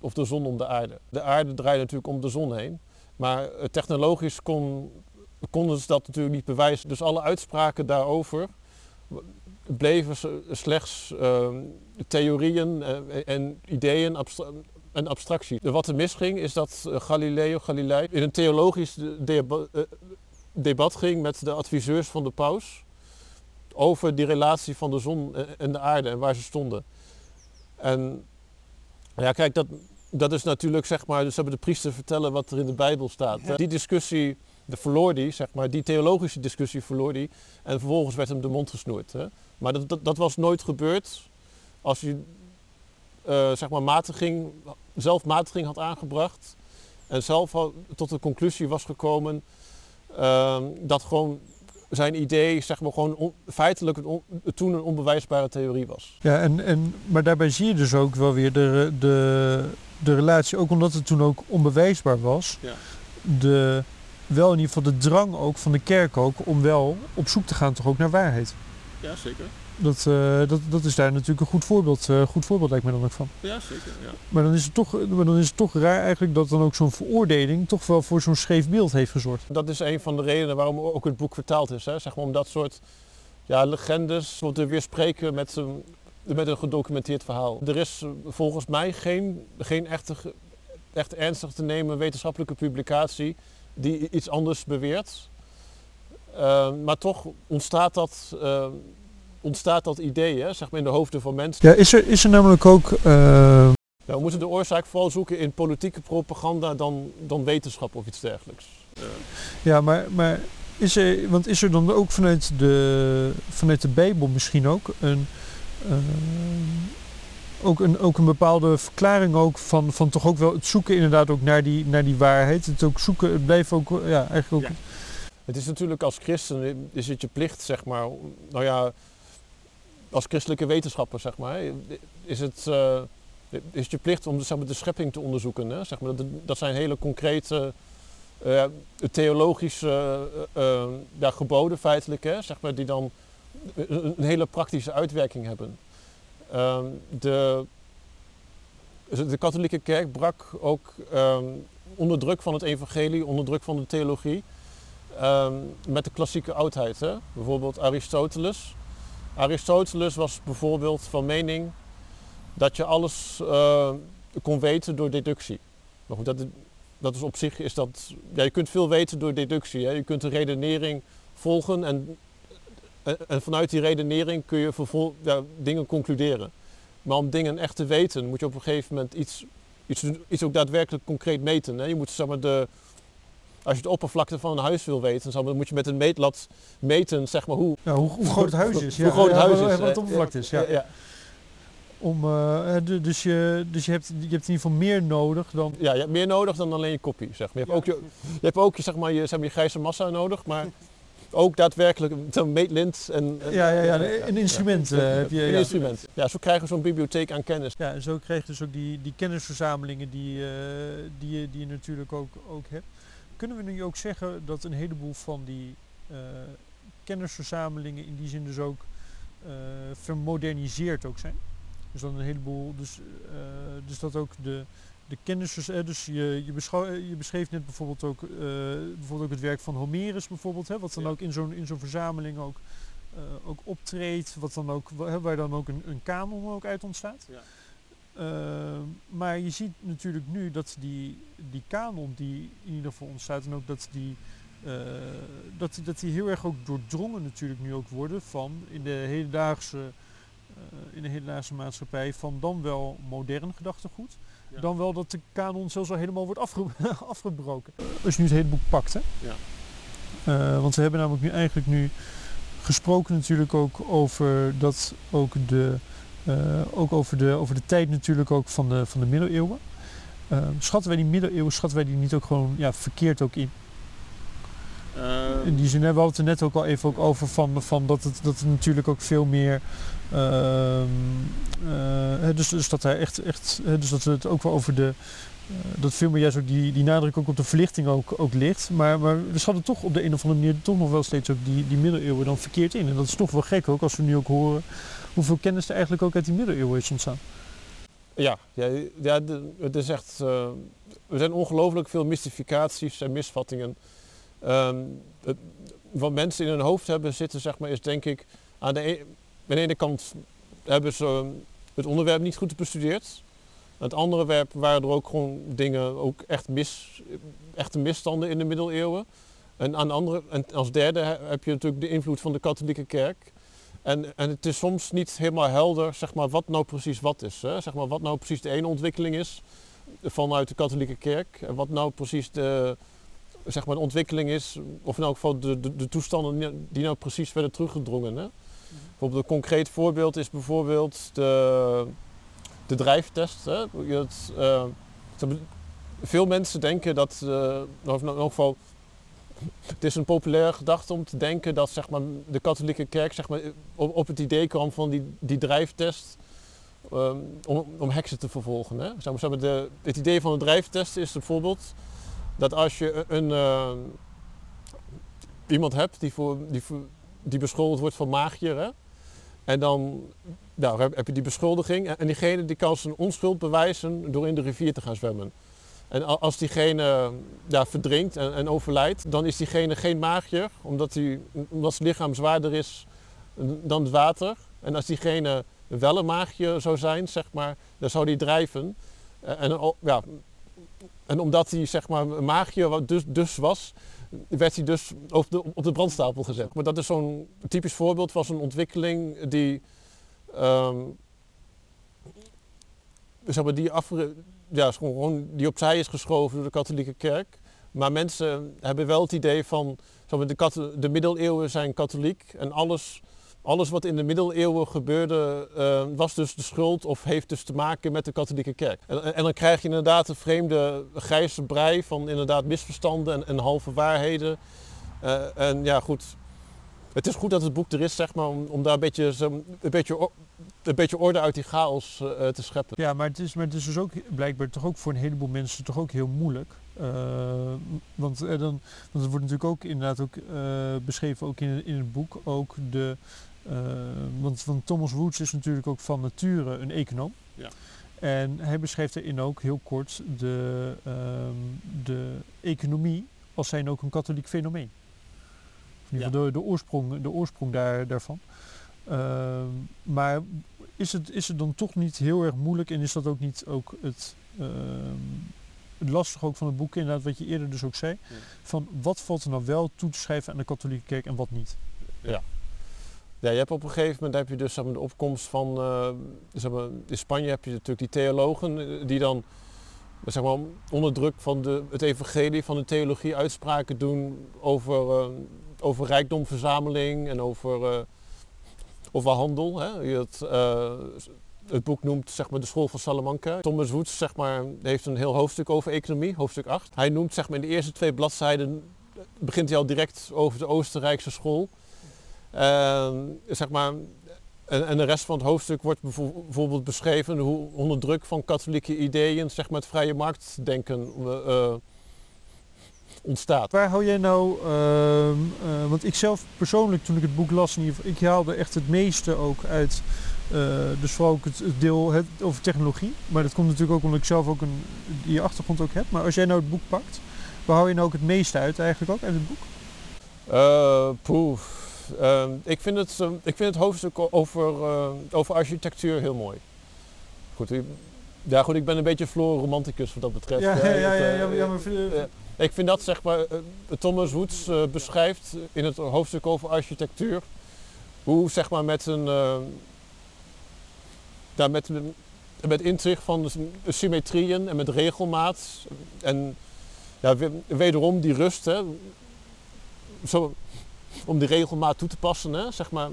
of de zon om de aarde. De aarde draaide natuurlijk om de zon heen. Maar eh, technologisch kon, konden ze dat natuurlijk niet bewijzen. Dus alle uitspraken daarover bleven slechts ehm, theorieën eh, en ideeën abstra- en abstractie. Wat er misging is dat eh, Galileo Galilei in een theologisch deba- eh, debat ging met de adviseurs van de paus over die relatie van de zon en- de aarde en waar ze stonden. En ja, kijk, dat, dat is natuurlijk zeg maar, dus hebben de priester vertellen wat er in de Bijbel staat. Die discussie, de verloor die, zeg maar, die theologische discussie verloor die. En vervolgens werd hem de mond gesnoerd. Hè. Maar dat, dat, dat was nooit gebeurd als je eh, zeg maar matiging, zelf matiging had aangebracht. En zelf tot de conclusie was gekomen ehm, dat gewoon zijn idee zeg maar gewoon on- feitelijk een on- toen een onbewijsbare theorie was. Ja, en, en, maar daarbij zie je dus ook wel weer de, de, de relatie, ook omdat het toen ook onbewijsbaar was, Ja. de, wel in ieder geval de drang ook van de kerk ook om wel op zoek te gaan toch ook naar waarheid. Ja, zeker. Dat, eh, dat, dat is daar natuurlijk een goed voorbeeld, eh, goed voorbeeld lijkt me dan ook van. Ja, zeker. Ja. Maar dan is het toch, maar dan is het toch raar eigenlijk dat dan ook zo'n veroordeling toch wel voor zo'n scheef beeld heeft gezorgd. Dat is een van de redenen waarom ook het boek vertaald is. Hè? Zeg maar om dat soort ja, legendes te weerspreken met een, met een gedocumenteerd verhaal. Er is eh, volgens mij geen, geen echte, echt ernstig te nemen wetenschappelijke publicatie die iets anders beweert. Eh, maar toch ontstaat dat, eh, ontstaat dat idee hè? Zeg maar in de hoofden van mensen. Ja, is er, is er namelijk ook, eh, Nou, we moeten de oorzaak vooral zoeken in politieke propaganda dan, dan wetenschap of iets dergelijks. Ja, maar, maar is er, want is er dan ook vanuit de, vanuit de Bijbel misschien ook een, ook een, ook een bepaalde verklaring ook van, van toch ook wel het zoeken inderdaad ook naar die, naar die waarheid. Het ook zoeken, het blijft ook, ja, eigenlijk ook... Het is natuurlijk als christen is het je plicht, zeg maar, nou ja, als christelijke wetenschapper, zeg maar, is het, eh, is het je plicht om zeg maar, de schepping te onderzoeken. Hè? Zeg maar, dat, dat zijn hele concrete eh, theologische eh, eh, ja, geboden feitelijk? Zeg maar, die dan een hele praktische uitwerking hebben. Ehm, de, de katholieke kerk brak ook ehm, onder druk van het evangelie, onder druk van de theologie, ehm, met de klassieke oudheid. Hè? Bijvoorbeeld Aristoteles. Aristoteles was bijvoorbeeld van mening dat je alles eh, kon weten door deductie. Maar goed, dat, dat is op zich is dat. Ja, je kunt veel weten door deductie. Hè? Je kunt een redenering volgen en, en, en vanuit die redenering kun je vervol, ja, dingen concluderen. Maar om dingen echt te weten, moet je op een gegeven moment iets, iets, iets ook daadwerkelijk concreet meten. Hè? Je moet zeg maar, de, als je de oppervlakte van een huis wil weten, dan moet je met een meetlat meten zeg maar, hoe, Ja, hoe, hoe groot het huis is. hoe ja, groot het ja, huis is. Wat het hè. oppervlakte is, ja. ja. Om, eh, eh, du- dus je, dus je, hebt, je hebt in ieder geval meer nodig dan... Ja, je hebt meer nodig dan alleen je kopie. Zeg maar. Je hebt ook, je, je, hebt ook zeg maar, je, zeg maar, je grijze massa nodig, maar ook daadwerkelijk zo'n meetlint. En, en- Ja, ja, ja, een- een instrument, eh, heb je, Een ja. instrument. Ja, zo krijgen we zo'n bibliotheek aan kennis. Ja, en zo krijg je dus ook die, die kennisverzamelingen die, eh, die, je, die je natuurlijk ook, ook hebt. Kunnen we nu ook zeggen dat een heleboel van die eh, kennisverzamelingen in die zin dus ook vermoderniseerd ook zijn? Dus dat een heleboel, dus, dus dat ook de, de kennis, dus je, je, beschouw, eh, je beschreef net bijvoorbeeld ook, eh, bijvoorbeeld ook het werk van Homerus bijvoorbeeld, hè, wat dan Ja. ook in zo'n in zo'n verzameling ook, eh, ook optreedt, wat dan ook, waar dan ook een, een kanon ook uit ontstaat. Ja. Ehm, maar je ziet natuurlijk nu dat die, die kanon die in ieder geval ontstaat en ook dat die, dat, die- dat die heel erg ook doordrongen natuurlijk nu ook worden van in de hedendaagse, in de hedendaagse maatschappij van dan wel modern gedachtegoed. Ja. Dan wel dat de kanon zelfs al helemaal wordt afge afgebroken. Als je nu het hele boek pakt, hè? Ja. Eh, want we hebben namelijk nu eigenlijk nu gesproken natuurlijk ook over dat ook de, eh, ook over de, over de tijd natuurlijk ook van de, van de middeleeuwen. Eh, schatten wij die middeleeuwen, schatten wij die niet ook gewoon ja, verkeerd ook in? In die zin, hè, we hadden het er net ook al even ook over van, van dat, het, dat het natuurlijk ook veel meer. ehm, eh, hè, dus, dus dat hij echt, echt hè, dus dat het ook wel over de. eh, dat veel meer juist ook die, die nadruk ook op de verlichting ook, ook ligt. Maar, maar we schatten toch op de een of andere manier toch nog wel steeds ook die, die middeleeuwen dan verkeerd in. En dat is toch wel gek ook als we nu ook horen hoeveel kennis er eigenlijk ook uit die middeleeuwen is ontstaan. Ja, ja, ja het is echt. eh, er zijn ongelooflijk veel mystificaties en misvattingen. Ehm, wat mensen in hun hoofd hebben zitten, zeg maar, is denk ik. Aan de, e- aan de ene kant hebben ze het onderwerp niet goed bestudeerd. Aan het andere werp waren er ook gewoon dingen, ook echt mis, echte misstanden in de middeleeuwen. En, aan de andere, en als derde he- heb je natuurlijk de invloed van de katholieke kerk. En, en het is soms niet helemaal helder zeg maar, wat nou precies wat is. Hè? Zeg maar, wat nou precies de ene ontwikkeling is vanuit de katholieke kerk. En wat nou precies de, zeg maar, de ontwikkeling is, of in elk geval de, de, de toestanden die- die nou precies werden teruggedrongen. Hè? Bijvoorbeeld een concreet voorbeeld is bijvoorbeeld de, de drijftest. Hè? Het, eh, veel mensen denken dat, eh, of in elk geval, het is een populaire gedachte om te denken dat zeg maar, de katholieke kerk zeg maar, op, het idee kwam van die, die drijftest ehm, om, om heksen te vervolgen. Hè? Zeg maar, de, het idee van de drijftest is bijvoorbeeld dat als je een, eh, iemand hebt die, voor, die, die beschuldigd wordt van magier, hè? en dan nou, heb je die beschuldiging en diegene die kan zijn onschuld bewijzen door in de rivier te gaan zwemmen. En als diegene ja, verdrinkt en, en overlijdt, dan is diegene geen magier, omdat, die, omdat zijn lichaam zwaarder is dan het water. En als diegene wel een magier zou zijn, zeg maar, dan zou die drijven. En, ja, en omdat hij zeg maar, een dus, dus was, werd hij dus op de, op de brandstapel gezet. Maar dat is zo'n typisch voorbeeld van zo'n ontwikkeling die, ehm, zeg maar, die, afge, ja, gewoon, die opzij is geschoven door de katholieke kerk. Maar mensen hebben wel het idee van, zeg maar, de, de middeleeuwen zijn katholiek en alles, alles wat in de middeleeuwen gebeurde eh, was dus de schuld of heeft dus te maken met de katholieke kerk. En, en dan krijg je inderdaad een vreemde grijze brei van inderdaad misverstanden en, en halve waarheden. Eh, en ja, goed. Het is goed dat het boek er is, zeg maar, om, om daar een beetje, zo- een, beetje, een beetje orde uit die chaos eh, te scheppen. Ja, maar het, is, maar het is dus ook blijkbaar toch ook voor een heleboel mensen toch ook heel moeilijk. Want, dan, want het wordt natuurlijk ook inderdaad ook beschreven ook in, in het boek ook de. Eh, want, want Thomas Woods is natuurlijk ook van nature een econoom. Ja. En hij beschrijft daarin ook heel kort de, ehm, de economie als zijn ook een katholiek fenomeen. In ieder geval de, de oorsprong, de oorsprong daar, daarvan. Ehm, maar is het, is het dan toch niet heel erg moeilijk en is dat ook niet ook het, ehm, het lastige ook van het boek, inderdaad, wat je eerder dus ook zei, Ja. van wat valt er nou wel toe te schrijven aan de katholieke kerk en wat niet? Ja, je hebt op een gegeven moment heb je dus de opkomst van, eh, zeg maar, in Spanje heb je natuurlijk die theologen eh, die dan zeg maar, onder druk van de, het evangelie, van de theologie uitspraken doen over, eh, over rijkdomverzameling en over, eh, over handel. Hè. Je het, het boek noemt zeg maar, de school van Salamanca. Thomas Woods zeg maar, heeft een heel hoofdstuk over economie, hoofdstuk 8. Hij noemt zeg maar, in de eerste twee bladzijden, begint hij al direct over de Oostenrijkse school. En, zeg maar, en, en de rest van het hoofdstuk wordt bijvo- bijvoorbeeld beschreven hoe onder druk van katholieke ideeën zeg maar, het vrije marktdenken eh, ontstaat. Waar hou jij nou, ehm, eh, want ik zelf persoonlijk toen ik het boek las, in ieder geval, ik haalde echt het meeste ook uit, eh, dus vooral ook het, het deel het, over technologie. Maar dat komt natuurlijk ook omdat ik zelf ook een, die achtergrond ook heb. Maar als jij nou het boek pakt, waar hou je nou ook het meeste uit eigenlijk ook uit het boek? Eh, Ehm, ik, vind het, eh, ik vind het hoofdstuk over, eh, over architectuur heel mooi. Goed, ik, ja, goed, ik ben een beetje romanticus wat dat betreft. Ja, hè. ja, ja, ja, eh, ja, maar vind- eh, Ik vind dat zeg maar, eh, Thomas Woods eh, beschrijft in het hoofdstuk over architectuur hoe zeg maar met een eh, ja, met, met inzicht van symmetrieën en met regelmaat en ja, we- wederom die rust, hè, zo, om die regelmaat toe te passen, hè, zeg maar,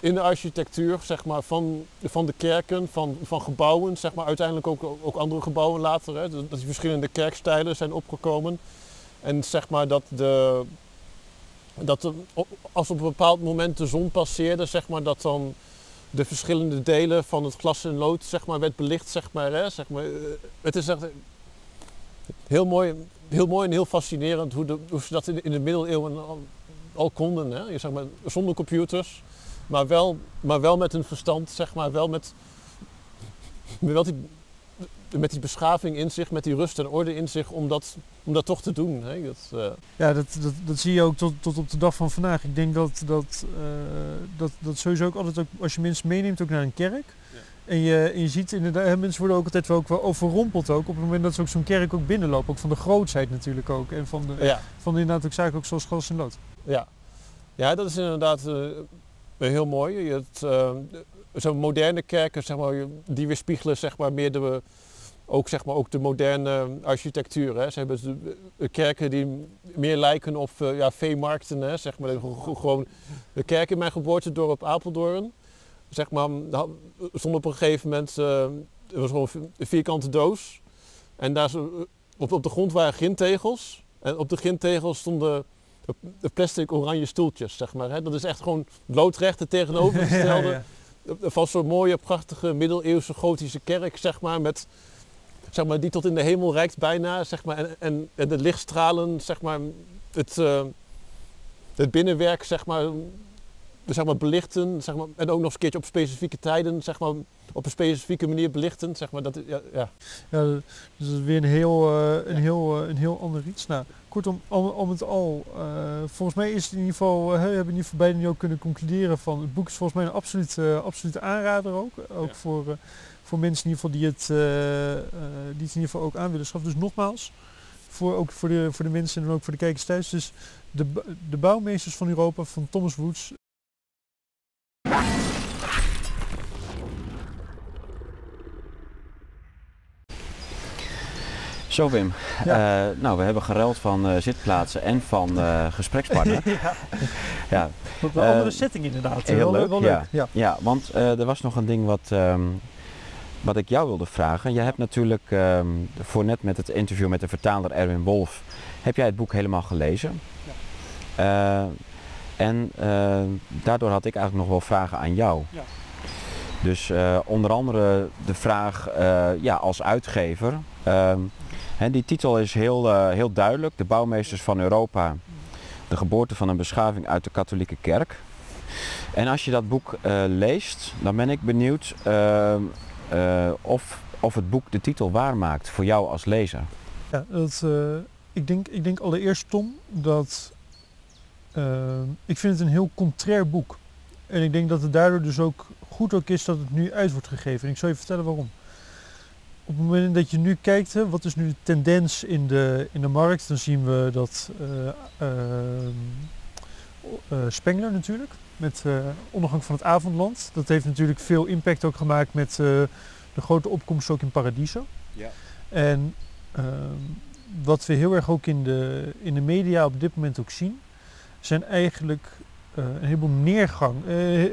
in de architectuur zeg maar, van, van de kerken, van, van gebouwen, zeg maar, uiteindelijk ook, ook andere gebouwen later, hè, dat die verschillende kerkstijlen zijn opgekomen. En zeg maar dat, de, dat als op een bepaald moment de zon passeerde, zeg maar, dat dan de verschillende delen van het glas en lood zeg maar, werd belicht. Zeg maar, hè, zeg maar, eh, het is echt heel mooi, heel mooi en heel fascinerend hoe, hoe ze dat in, in de middeleeuwen al, konden. Hè? Je, zeg maar, zonder computers, maar wel, maar wel met een verstand, zeg maar, wel met, met, wel die, met die beschaving in zich, met die rust en orde in zich, om dat, om dat toch te doen. Hè? Dat, eh, Ja, dat, dat, dat zie je ook tot, tot op de dag van vandaag. Ik denk dat dat, eh, dat dat sowieso ook altijd, ook, als je mensen meeneemt ook naar een kerk. Ja. En, je, en je ziet inderdaad, mensen worden ook altijd wel, ook wel overrompeld ook. Op het moment dat ze ook zo'n kerk ook binnenlopen. Ook van de grootsheid natuurlijk ook. En van, de, ja. van inderdaad ook zaken ook zoals glas en lood. Ja, ja dat is inderdaad eh, heel mooi. Je hebt, eh, Zo'n moderne kerken, zeg maar, die weerspiegelen zeg maar, meer de, ook, zeg maar, ook de moderne architectuur. Hè. Ze hebben de, de kerken die meer lijken op eh, ja, veemarkten. Hè, zeg maar, Ge- gewoon de kerk in mijn geboortedorp Apeldoorn. Zeg maar, stond op een gegeven moment, er was gewoon een vierkante doos. En daar op, op de grond waren grindtegels. En op de grindtegels stonden de plastic oranje stoeltjes, zeg maar. Hè. Dat is echt gewoon loodrecht het tegenovergestelde Ja, ja. van zo'n mooie, prachtige middeleeuwse gotische kerk, zeg maar, met, zeg maar, die tot in de hemel reikt bijna, zeg maar, en, en, en de lichtstralen, zeg maar, het, eh, het binnenwerk, zeg maar, zeg maar, belichten, zeg maar, en ook nog eens een keertje op specifieke tijden, zeg maar, op een specifieke manier belichten, zeg maar, dat, ja, ja. Ja, dus dat is weer een heel, eh, een heel, eh, een heel ander iets. Nou, kortom, al, al met al, eh, volgens mij is het in ieder geval, we hebben in ieder geval beiden nu ook kunnen concluderen van het boek is volgens mij een absoluut, eh, absolute aanrader ook. Ook Ja. voor, voor mensen in ieder geval die het, die het in ieder geval ook aan willen schaffen. Dus nogmaals, voor, ook voor de, voor de mensen en ook voor de kijkers thuis. Dus de, de bouwmeesters van Europa van Thomas Woods. Zo Wim, Ja. Eh, nou we hebben geruild van eh, zitplaatsen en van eh, gesprekspartner. ja. Wat een andere setting inderdaad. heel leuk, wel ja. leuk. Ja. ja, want er was nog een ding wat, ehm, wat ik jou wilde vragen. Jij hebt natuurlijk ehm, voor net met het interview met de vertaler Erwin Wolf, heb jij het boek helemaal gelezen. Eh, en daardoor had ik eigenlijk nog wel vragen aan jou. Ja. Dus onder andere de vraag ja, als uitgever. Die titel is heel, eh, heel duidelijk. De bouwmeesters van Europa. De geboorte van een beschaving uit de katholieke kerk. En als je dat boek eh, leest, dan ben ik benieuwd eh, of, of het boek de titel waarmaakt voor jou als lezer. Ja, ik, denk, ik denk allereerst, Tom, dat ik vind het een heel contrair boek. En ik denk dat het daardoor dus ook goed ook is dat het nu uit wordt gegeven. En ik zal je vertellen waarom. Op het moment dat je nu kijkt, hè, wat is nu de tendens in de, in de markt, dan zien we dat eh, ehm, eh, Spengler natuurlijk, met eh, ondergang van het avondland. Dat heeft natuurlijk veel impact ook gemaakt met de grote opkomst ook in Paradiso. Ja. En ehm, wat we heel erg ook in de, in de media op dit moment ook zien, zijn eigenlijk een heleboel neergang.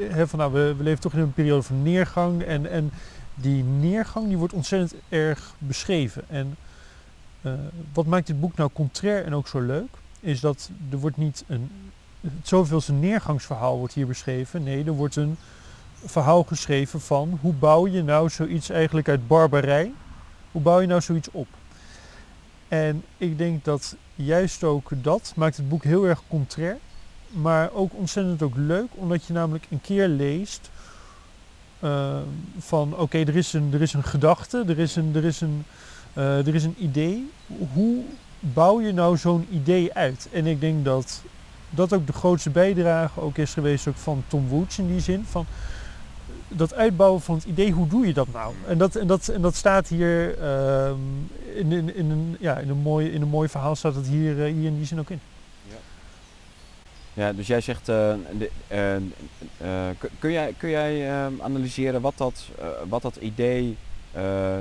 Hè, van, nou, we, we leven toch in een periode van neergang en, en die neergang die wordt ontzettend erg beschreven. En eh, wat maakt dit boek nou contrair en ook zo leuk, is dat er wordt niet een het zoveelste neergangsverhaal wordt hier beschreven. Nee, er wordt een verhaal geschreven van hoe bouw je nou zoiets eigenlijk uit barbarij, hoe bouw je nou zoiets op? En ik denk dat juist ook dat maakt het boek heel erg contrair, maar ook ontzettend ook leuk, omdat je namelijk een keer leest eh, van oké, er, is een, er is een gedachte, er is een, er, is een, eh, er is een idee. Hoe bouw je nou zo'n idee uit? En ik denk dat dat ook de grootste bijdrage ook is geweest ook van Tom Woods in die zin. Van dat uitbouwen van het idee, hoe doe je dat nou? En dat, en dat, en dat staat hier ehm, in, in, in, een, ja, in, een mooi, in een mooi verhaal staat het hier, eh, hier in die zin ook in. Ja, dus jij zegt, eh, de, eh, eh, kun- jij, kun jij ehm, analyseren wat dat, wat dat idee,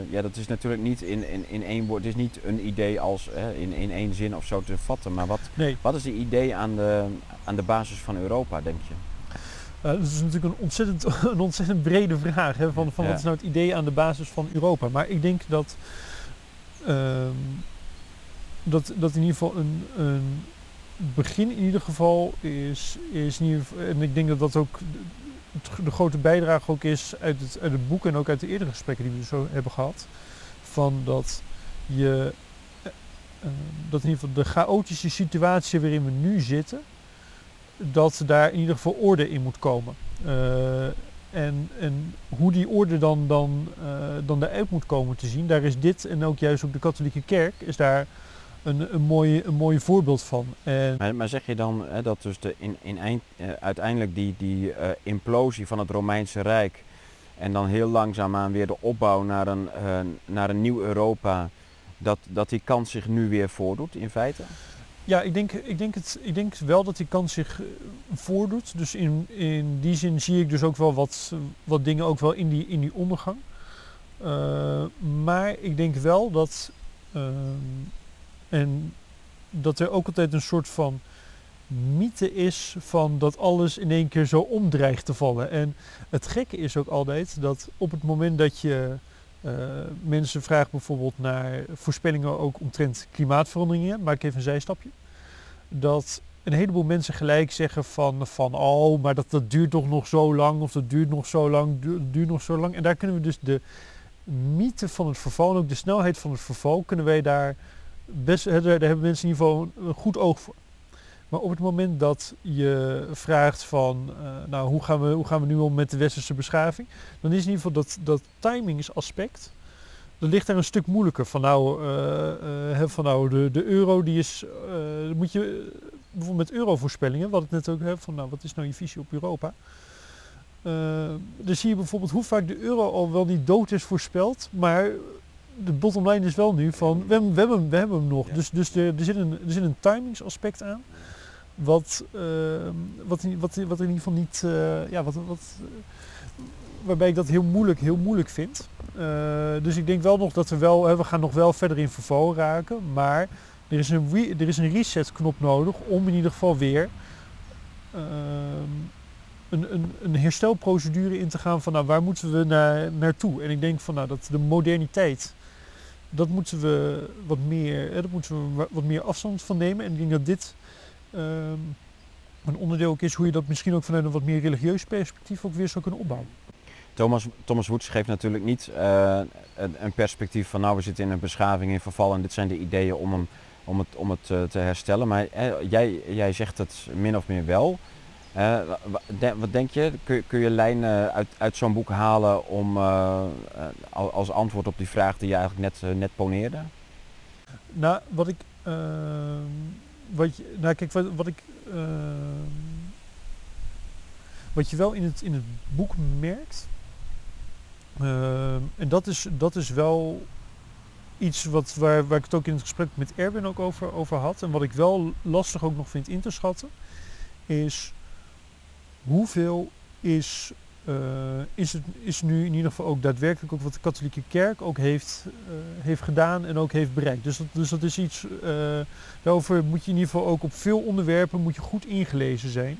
ja dat is natuurlijk niet in, in, in één woord, het is niet een idee als in, in één zin of zo te vatten, maar wat, Nee, wat is die idee aan de, aan de basis van Europa, denk je? eh, dat is natuurlijk een ontzettend, een ontzettend brede vraag. Hè, van, van Ja. wat is nou het idee aan de basis van Europa? Maar ik denk dat, ehm, dat, dat in ieder geval een, een begin in ieder geval is, is in ieder en ik denk dat dat ook de, grote bijdrage ook is uit het, uit het boek en ook uit de eerdere gesprekken die we zo hebben gehad. Van dat je, eh, eh, dat in ieder geval de chaotische situatie waarin we nu zitten, dat daar in ieder geval orde in moet komen. Eh, en, en hoe die orde dan, dan, eh, dan eruit moet komen te zien, daar is dit en ook juist ook de katholieke kerk is daar een, een, mooi, een mooi voorbeeld van. En Maar, maar zeg je dan hè, dat dus de, in, in eind, eh, uiteindelijk die, die eh, implosie van het Romeinse Rijk en dan heel langzaamaan weer de opbouw naar een, eh, naar een nieuw Europa, dat, dat die kans zich nu weer voordoet in feite? Ja, ik denk, ik, denk het, ik denk wel dat die kans zich voordoet. Dus in, in die zin zie ik dus ook wel wat, wat dingen ook wel in die, in die ondergang. Maar ik denk wel dat, ehm, en dat er ook altijd een soort van mythe is van dat alles in één keer zo omdreigt te vallen. En het gekke is ook altijd dat op het moment dat je eh, mensen vragen bijvoorbeeld naar voorspellingen ook omtrent klimaatveranderingen, maak ik even een zijstapje. Dat een heleboel mensen gelijk zeggen van, van oh, maar dat, dat duurt toch nog zo lang, of dat duurt nog zo lang, du- duurt nog zo lang. En daar kunnen we dus de mythe van het verval en ook de snelheid van het verval, kunnen wij daar best, daar, hebben mensen in ieder geval een, goed oog voor. Maar op het moment dat je vraagt van, eh, nou, hoe gaan, we, hoe gaan we nu om met de westerse beschaving? Dan is in ieder geval dat, dat timingsaspect, dat ligt daar een stuk moeilijker. Van nou, eh, eh, van nou de, de euro, die is, moet je, bijvoorbeeld met eurovoorspellingen, wat het net ook heb van nou, wat is nou je visie op Europa? Dan zie je bijvoorbeeld hoe vaak de euro al wel niet dood is voorspeld, maar de bottom line is wel nu van, we hebben, we hebben, hem, we hebben hem nog. Ja. Dus, dus er, er, zit een, er zit een timingsaspect aan, wat, eh, wat, in- wat, wat in ieder geval niet, eh, ja, wat, wat, waarbij ik dat heel moeilijk, heel moeilijk vind. Eh, dus ik denk wel nog dat we wel, hè, we gaan nog wel verder in verval raken, maar er is een, re- er is een reset knop nodig om in ieder geval weer ehm, een, een, een herstelprocedure in te gaan van nou, waar moeten we naar, naartoe. En ik denk van nou, dat de moderniteit, dat moeten we wat meer, hè, dat moeten we wa- wat meer afstand van nemen. En ik denk dat dit ehm, een onderdeel ook is hoe je dat misschien ook vanuit een wat meer religieus perspectief ook weer zou kunnen opbouwen. Thomas, Thomas Woods geeft natuurlijk niet eh, een, een perspectief van nou we zitten in een beschaving in verval en dit zijn de ideeën om, hem, om het, om het eh, te herstellen. Maar eh, jij, jij zegt het min of meer wel. Wat denk je? Kun, kun je lijnen uit, uit zo'n boek halen om, eh, eh, al- als antwoord op die vraag die je eigenlijk net, eh, net poneerde? Nou, wat ik. wat je, nou, kijk, wat, ik. wat je wel in het, in het boek merkt. ehm, en dat is, dat is wel iets wat, waar, waar ik het ook in het gesprek met Erwin ook over, over had. En wat ik wel lastig ook nog vind in te schatten. Is hoeveel is, eh, is, het, is nu in ieder geval ook daadwerkelijk ook wat de katholieke kerk ook heeft, eh, heeft gedaan en ook heeft bereikt. Dus dat, dus dat is iets, eh, daarover moet je in ieder geval ook op veel onderwerpen moet je goed ingelezen zijn.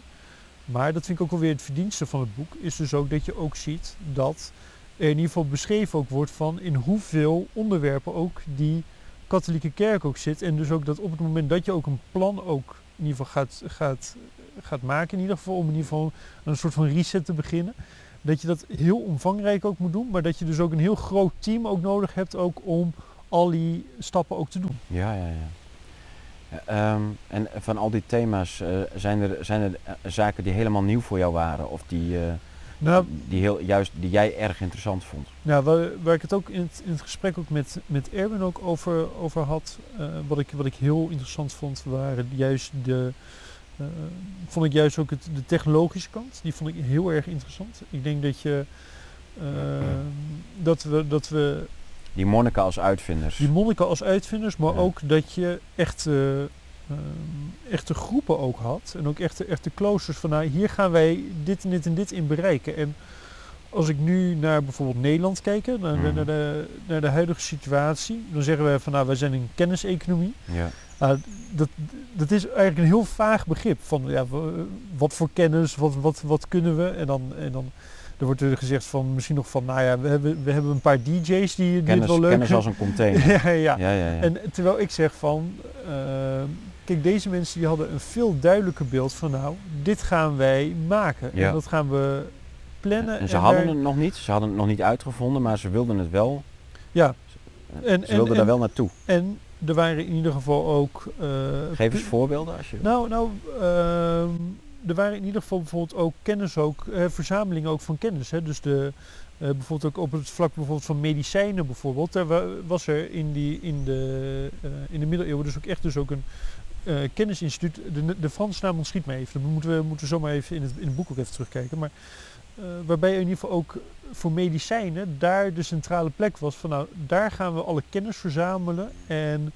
Maar dat vind ik ook wel weer het verdienste van het boek, is dus ook dat je ook ziet dat er in ieder geval beschreven ook wordt van in hoeveel onderwerpen ook die katholieke kerk ook zit. En dus ook dat op het moment dat je ook een plan ook in ieder geval gaat, gaat, gaat maken, in ieder geval om in ieder geval een soort van reset te beginnen. Dat je dat heel omvangrijk ook moet doen, maar dat je dus ook een heel groot team ook nodig hebt ook om al die stappen ook te doen. Ja, ja, ja. Ehm, en van al die thema's, eh, zijn er, zijn er eh, zaken die helemaal nieuw voor jou waren of die, eh, Nou, die, heel, juist, die jij erg interessant vond? Nou, waar, waar ik het ook in het, in het gesprek ook met, met Erwin ook over, over had, wat, ik, wat ik heel interessant vond, waren juist de, vond ik juist ook het, de technologische kant. Die vond ik heel erg interessant. Ik denk dat je, eh, dat we, dat we Die monniken als uitvinders. die monniken als uitvinders, maar Ja. ook dat je echte, ehm, echte groepen ook had. En ook echte, echte kloosters van nou, hier gaan wij dit en dit en dit in bereiken. En als ik nu naar bijvoorbeeld Nederland kijk, naar, Mhm. naar, de, naar de huidige situatie, dan zeggen wij van nou, wij zijn een kenniseconomie. Ja. Nou, dat, dat is eigenlijk een heel vaag begrip van ja, wat voor kennis, wat, wat, wat kunnen we? En dan, en dan er wordt er gezegd van misschien nog van nou ja, we hebben, we hebben een paar DJ's die, die het Kennis, wel leuk kennis als een container. ja, ja. Ja, ja, ja. En terwijl ik zeg van, eh, kijk deze mensen die hadden een veel duidelijker beeld van nou, dit gaan wij maken. Ja. En dat gaan we plannen. En ze en hadden daar- het nog niet, ze hadden het nog niet uitgevonden, maar ze wilden het wel. Ja. Ze En- en- wilden en- daar wel naartoe. En er waren in ieder geval ook... eh, Geef eens voorbeelden als je Nou, nou ehm, er waren in ieder geval bijvoorbeeld ook kennis, ook, eh, verzamelingen ook van kennis. Hè? Dus de, eh, bijvoorbeeld ook op het vlak bijvoorbeeld van medicijnen bijvoorbeeld. Daar wa- was er in, die, in, de, in de middeleeuwen dus ook echt dus ook een kennisinstituut. De, de Frans naam ontschiet me even. Dat moeten we moeten we zomaar even in het, in het boek ook even terugkijken. Maar waarbij er in ieder geval ook voor medicijnen daar de centrale plek was van nou, daar gaan we alle kennis verzamelen en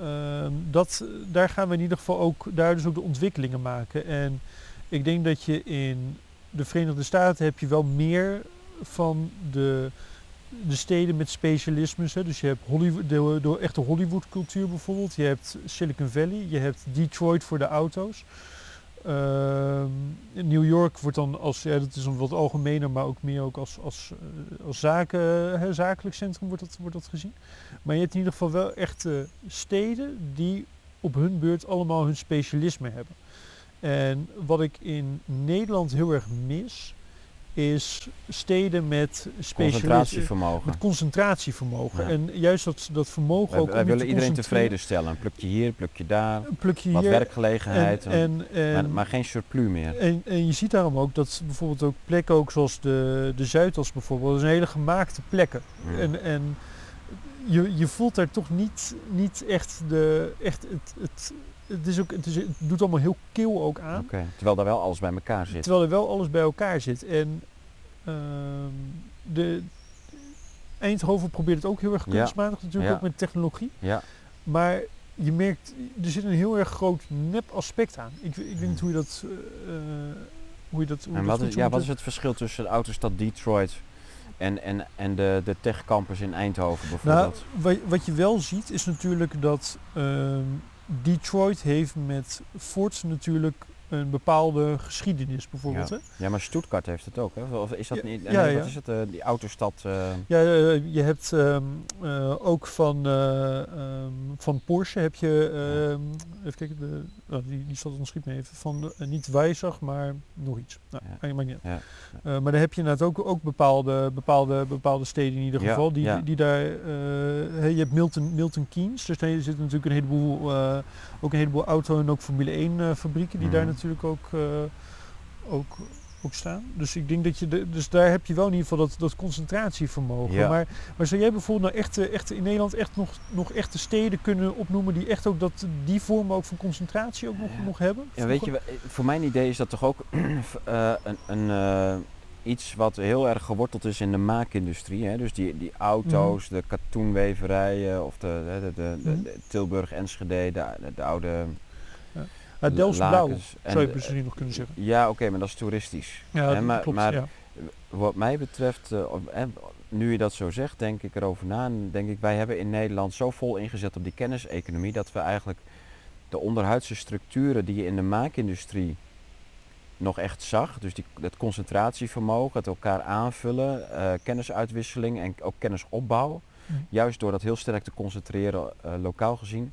ehm, dat, daar gaan we in ieder geval ook, daar dus ook de ontwikkelingen maken. En ik denk dat je in de Verenigde Staten heb je wel meer van de, de steden met specialismes. Dus je hebt Hollywood, de, de echte Hollywood cultuur bijvoorbeeld. Je hebt Silicon Valley, je hebt Detroit voor de auto's. Ehm, New York wordt dan als, ja, dat is een wat algemener, maar ook meer ook als, als, eh, als zaken, hè, zakelijk centrum wordt dat, wordt dat gezien. Maar je hebt in ieder geval wel echte steden die op hun beurt allemaal hun specialisme hebben. En wat ik in Nederland heel erg mis, is steden met concentratievermogen. Met concentratievermogen. Ja. En juist dat, dat vermogen Wij, ook. wij willen te iedereen tevreden stellen. Een plukje hier, een plukje daar. Een plukje Wat hier. werkgelegenheid. En, en- maar, maar geen surplus meer. en, en je ziet daarom ook dat bijvoorbeeld ook plekken, ook zoals de, de Zuidas bijvoorbeeld, dat zijn hele gemaakte plekken. En, en je, je voelt daar toch niet, niet echt de. Echt het, het, het, is ook, het, is, het doet allemaal heel kil ook aan. Terwijl daar wel alles bij elkaar zit. Terwijl er wel alles bij elkaar zit. En ehm, de, Eindhoven probeert het ook heel erg Ja. kunstmatig natuurlijk, Ja. ook met technologie. Ja, Maar je merkt, er zit een heel erg groot nep aspect aan. Ik, ik weet niet hoe je dat... eh, hoe je dat, hoe en dat wat is, ja, wat is het verschil tussen de autostad Detroit en, en, en de, de techcampus in Eindhoven Nou, bijvoorbeeld? wat, wat je wel ziet is natuurlijk dat ehm, Detroit heeft met Ford natuurlijk een bepaalde geschiedenis bijvoorbeeld. Ja. Hè? Ja, maar Stuttgart heeft het ook, hè? Of is dat Ja, niet? ja, nee. Wat is het? eh, die autostad. eh, Ja, eh, je hebt ehm, eh, ook van, eh, ehm, van Porsche heb je, ehm, even kijken, de, oh, die, die staat ons schiet me even, van niet Wijzag, maar nog iets. Nou, Ja. maakt- maakt niet maar dan heb je inderdaad ook, ook bepaalde, bepaalde, bepaalde steden in ieder geval, die, die daar, hey, je hebt Milton, Milton Keynes, dus daar zitten natuurlijk een heleboel, ook een heleboel auto- en ook Formule 1 eh, fabrieken die daar Mhm. natuurlijk ook, eh, ook, ook staan. Dus ik denk dat je, de, dus daar heb je wel in ieder geval dat, dat concentratievermogen. Ja. Maar, maar zou jij bijvoorbeeld nou echt, eh, echt in Nederland echt nog, nog echte steden kunnen opnoemen die echt ook dat, die vorm ook van concentratie ook nog, nog hebben? Ja, weet je, wa- voor mijn idee is dat toch ook eh, een, een, eh, iets wat heel erg geworteld is in de maakindustrie. Hè? Dus die, die auto's, de katoenweverijen of de, de, de, de- de- Mhm. de Tilburg, Enschede, de, de, de oude Ja, zou je misschien nog kunnen zeggen. Ja, oké, maar dat is toeristisch. Ja, Hè, dat maar klopt. maar ja. wat mij betreft, eh, nu je dat zo zegt, denk ik erover na. En denk ik, wij hebben in Nederland zo vol ingezet op die kenniseconomie dat we eigenlijk de onderhuidse structuren die je in de maakindustrie nog echt zag, dus die, het concentratievermogen, het elkaar aanvullen, eh, kennisuitwisseling en ook kennisopbouw, Mhm. juist door dat heel sterk te concentreren eh, lokaal gezien.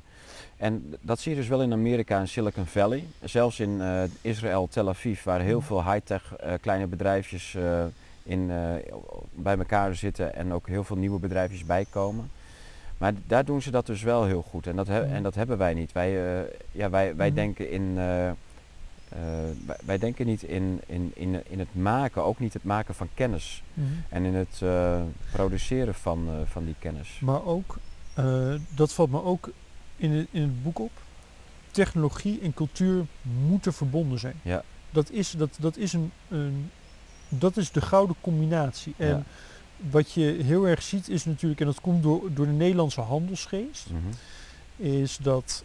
En dat zie je dus wel in Amerika in Silicon Valley, zelfs in eh, Israël, Tel Aviv, waar heel Mhm. veel high-tech kleine bedrijfjes in, bij elkaar zitten en ook heel veel nieuwe bedrijfjes bijkomen. Maar daar doen ze dat dus wel heel goed en dat, he- Mhm. en dat hebben wij niet. Wij, ja, wij, wij denken in. Eh, wij, denken niet in, in, in, in het maken, ook niet het maken van kennis. Mhm. En in het eh, produceren van, eh, van die kennis. Maar ook, dat valt me ook in het, in het boek op. Technologie en cultuur moeten verbonden zijn. Ja. Dat is, dat, dat is, een, een, dat is de gouden combinatie. En Ja. wat je heel erg ziet is natuurlijk, en dat komt door, door de Nederlandse handelsgeest, Mhm, is dat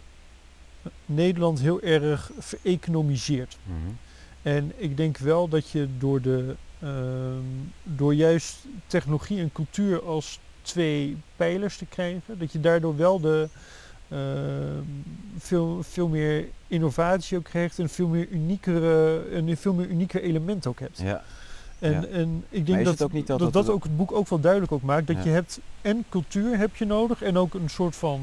Nederland heel erg vereconomiseert. mhm. En ik denk wel dat je door, de, ehm, door juist technologie en cultuur als twee pijlers te krijgen, dat je daardoor wel de, ehm, veel, veel meer innovatie ook krijgt en veel meer uniekere, een veel meer unieke element ook hebt. Ja. En, Ja. en ik denk dat het ook niet dat dat, dat- dat ook het boek ook wel duidelijk ook maakt. Dat Ja. je hebt en cultuur heb je nodig en ook een soort van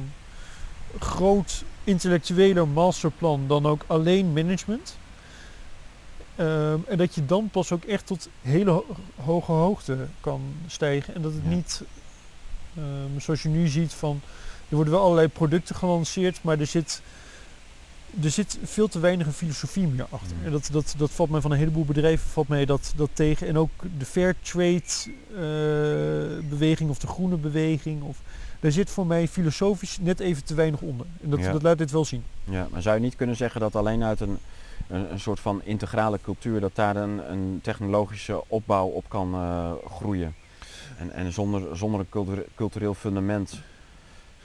groot intellectuele masterplan dan ook alleen management. Ehm, en dat je dan pas ook echt tot hele ho- hoge hoogte kan stijgen. En dat het Ja. niet, ehm, zoals je nu ziet, van er worden wel allerlei producten gelanceerd, maar er zit, er zit veel te weinig filosofie meer achter. Mm. En dat, dat, dat valt mij van een heleboel bedrijven valt mij dat, dat tegen. En ook de fair trade eh, beweging of de groene beweging. Of, daar zit voor mij filosofisch net even te weinig onder. En dat, Ja. dat laat dit wel zien. Ja, maar zou je niet kunnen zeggen dat alleen uit een, een, een soort van integrale cultuur, dat daar een, een technologische opbouw op kan eh, groeien? En, en zonder, zonder een culture- cultureel fundament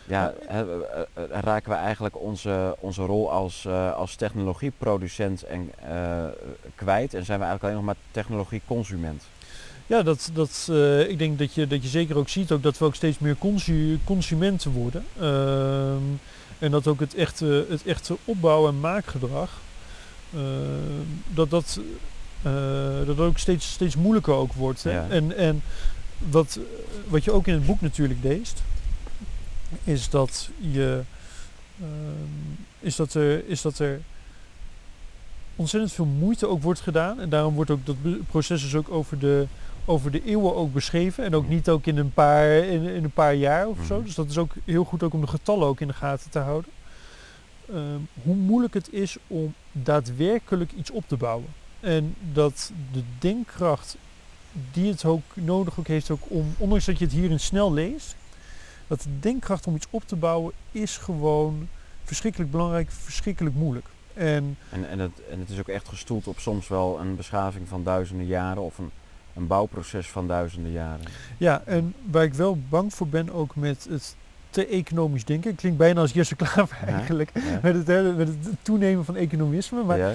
ja, eh, eh, raken we eigenlijk onze, onze rol als, eh, als technologieproducent en, kwijt en zijn we eigenlijk alleen nog maar technologieconsument. Ja, dat, dat, eh, ik denk dat je, dat je zeker ook ziet ook dat we ook steeds meer consu- consumenten worden. Ehm, en dat ook het echte, het echte opbouw- en maakgedrag, ehm, dat dat, eh, dat ook steeds, steeds moeilijker ook wordt. Hè? Ja. En, en wat, wat je ook in het boek natuurlijk leest, is dat je ehm, is dat er, is dat er ontzettend veel moeite ook wordt gedaan. En daarom wordt ook dat proces dus ook over de, over de eeuwen ook beschreven. En ook niet ook in een paar, in, in een paar jaar of zo. Mhm. Dus dat is ook heel goed ook om de getallen ook in de gaten te houden. Ehm, hoe moeilijk het is om daadwerkelijk iets op te bouwen. En dat de denkkracht die het ook nodig ook heeft ook om, ondanks dat je het hierin snel leest, dat de denkkracht om iets op te bouwen is gewoon verschrikkelijk belangrijk, verschrikkelijk moeilijk. En En, en, het, en het is ook echt gestoeld op soms wel een beschaving van duizenden jaren of een, een bouwproces van duizenden jaren. ja, en waar ik wel bang voor ben ook met het te economisch denken, klinkt bijna als Jesse Klaver eigenlijk, Ja? met, het, hele- met het toenemen van economisme, maar Ja?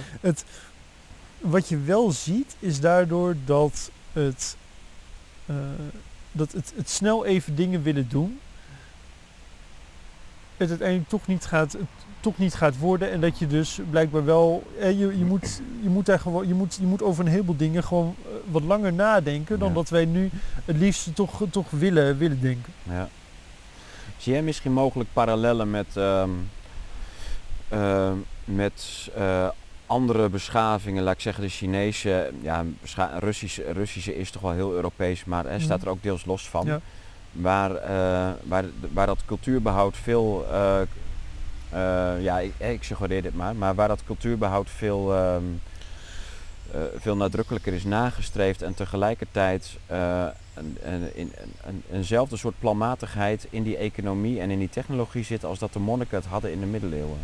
wat je wel ziet is daardoor dat het, eh, dat het, het snel even dingen willen doen het uiteindelijk toch niet gaat, het toch niet gaat worden. En dat je dus blijkbaar wel, eh, je, je, moet, je, moet daar gewoon, je, moet, je moet over een heleboel dingen gewoon eh, wat langer nadenken dan Ja. dat wij nu het liefst toch, toch willen, willen denken. Ja. Zie jij misschien mogelijk parallellen met, ehm, ehm, met eh, andere beschavingen, laat ik zeggen de Chinese, ja, bescha- Russische, Russische is toch wel heel Europees, maar er staat er ook deels los van. Ja. Waar, eh, waar, waar dat cultuurbehoud veel, eh, eh, ja ik, ik suggereer dit maar, maar waar dat cultuurbehoud veel, ehm, eh, veel nadrukkelijker is nagestreefd en tegelijkertijd eh, een, een, een, een, eenzelfde soort planmatigheid in die economie en in die technologie zit als dat de monniken het hadden in de middeleeuwen.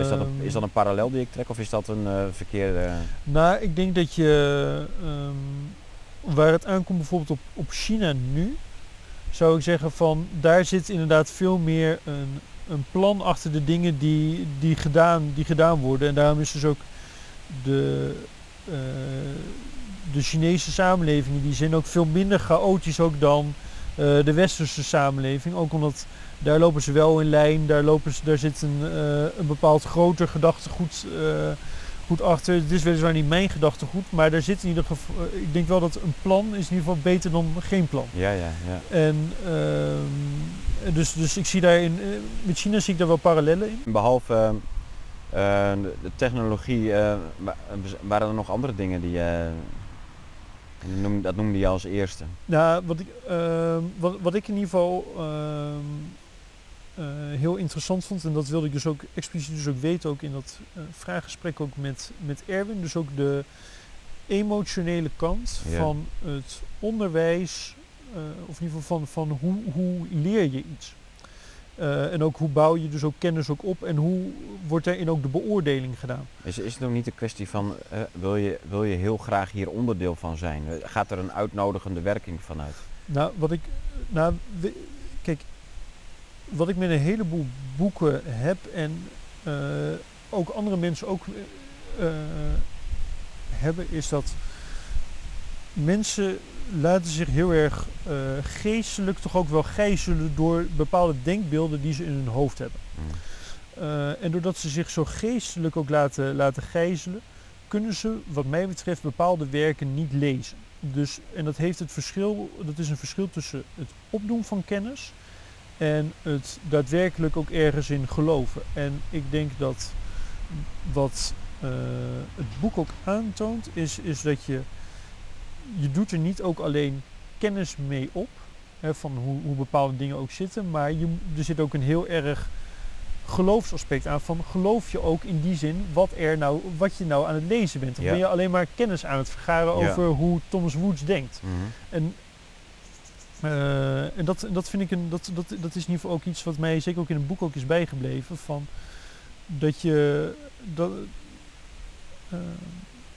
is, dat een, is dat een parallel die ik trek of is dat een eh, verkeerde... Nou, ik denk dat je, ehm, waar het aankomt bijvoorbeeld op, op China nu, zou ik zeggen van daar zit inderdaad veel meer een, een plan achter de dingen die, die, gedaan, die gedaan worden. En daarom is dus ook de, eh, de Chinese samenlevingen, die zijn ook veel minder chaotisch ook dan eh, de westerse samenleving. Ook omdat daar lopen ze wel in lijn, daar, lopen ze, daar zit een, eh, een bepaald groter gedachtegoed goed achter. Het is weliswaar niet mijn gedachtegoed, maar daar zit in ieder geval. ik denk wel dat een plan is in ieder geval beter dan geen plan. Ja, ja, ja. En ehm, dus, dus ik zie daarin, eh, met China zie ik daar wel parallellen in. Behalve eh, de technologie, eh, wa- waren er nog andere dingen die je... noem- dat noemde je als eerste. Nou, wat ik, wat, wat ik in ieder geval eh, heel interessant vond, en dat wilde ik dus ook expliciet dus ook weten, ook in dat eh, vraaggesprek ook met, met Erwin, dus ook de emotionele kant Ja. van het onderwijs, eh, of in ieder geval van, van hoe, hoe leer je iets. Eh, en ook hoe bouw je dus ook kennis ook op en hoe wordt daarin ook de beoordeling gedaan. Is, is het ook niet een kwestie van, eh, wil, je, wil je heel graag hier onderdeel van zijn? Eh, Gaat er een uitnodigende werking vanuit? Nou, wat ik. Nou, we- kijk, wat ik met een heleboel boeken heb en eh, ook andere mensen ook eh, eh, hebben, is dat mensen laten zich heel erg eh, geestelijk toch ook wel gijzelen door bepaalde denkbeelden die ze in hun hoofd hebben. Mm. Eh, en doordat ze zich zo geestelijk ook laten, laten gijzelen, kunnen ze, wat mij betreft, bepaalde werken niet lezen. Dus, en dat, heeft het verschil, dat is een verschil tussen het opdoen van kennis en het daadwerkelijk ook ergens in geloven. En ik denk dat wat eh, het boek ook aantoont, is, is dat je, je doet er niet ook alleen kennis mee op, hè, van hoe, hoe bepaalde dingen ook zitten, maar je, er zit ook een heel erg geloofsaspect aan van geloof je ook in die zin wat, er nou, wat je nou aan het lezen bent. Of Ja. ben je alleen maar kennis aan het vergaren Ja. over hoe Thomas Woods denkt. Mhm. En, eh, en dat, dat vind ik een, dat, dat, dat is in ieder geval ook iets wat mij zeker ook in het boek ook is bijgebleven. Van dat je dat, eh,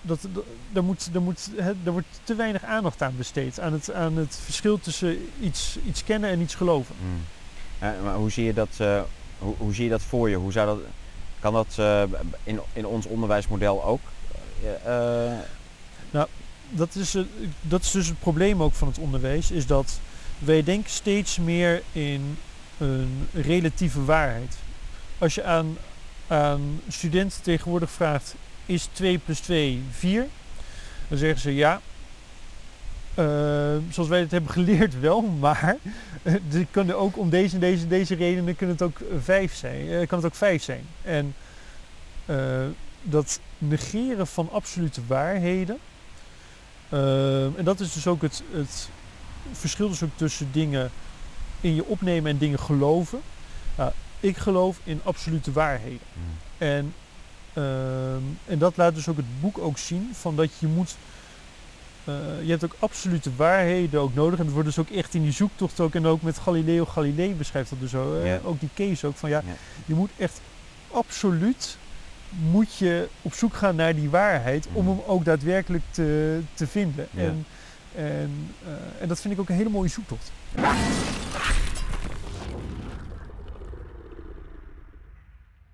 dat, dat daar, moet, daar, moet, hè, daar wordt te weinig aandacht aan besteed. Aan het, aan het verschil tussen iets, iets kennen en iets geloven. Mm. Eh, maar hoe zie je dat, eh, hoe, hoe zie je dat voor je? Hoe zou dat, kan dat eh, in, in ons onderwijsmodel ook? Eh, eh, dat is, het- dat is dus het probleem ook van het onderwijs, is dat wij denken steeds meer in een relatieve waarheid. Als je aan, aan studenten tegenwoordig vraagt, is 2 plus 2 4? Dan zeggen ze ja. Eh, zoals wij het hebben geleerd wel, maar eh, er kunnen ook om deze en deze, deze redenen kunnen het ook vijf zijn. eh, kan het ook vijf zijn. En eh, dat negeren van absolute waarheden, en dat is dus ook het, het verschil dus ook tussen dingen in je opnemen en dingen geloven. Nou, ik geloof in absolute waarheden. mm. En, ehm, en dat laat dus ook het boek ook zien van dat je moet. eh, je hebt ook absolute waarheden ook nodig. En dat wordt dus ook echt in die zoektocht ook. En ook met Galileo Galilei beschrijft dat dus zo. Ja. Ook die case ook van ja, Ja. je moet echt absoluut moet je op zoek gaan naar die waarheid om Mhm. hem ook daadwerkelijk te, te vinden. Ja. En, en, eh, en dat vind ik ook een hele mooie zoektocht.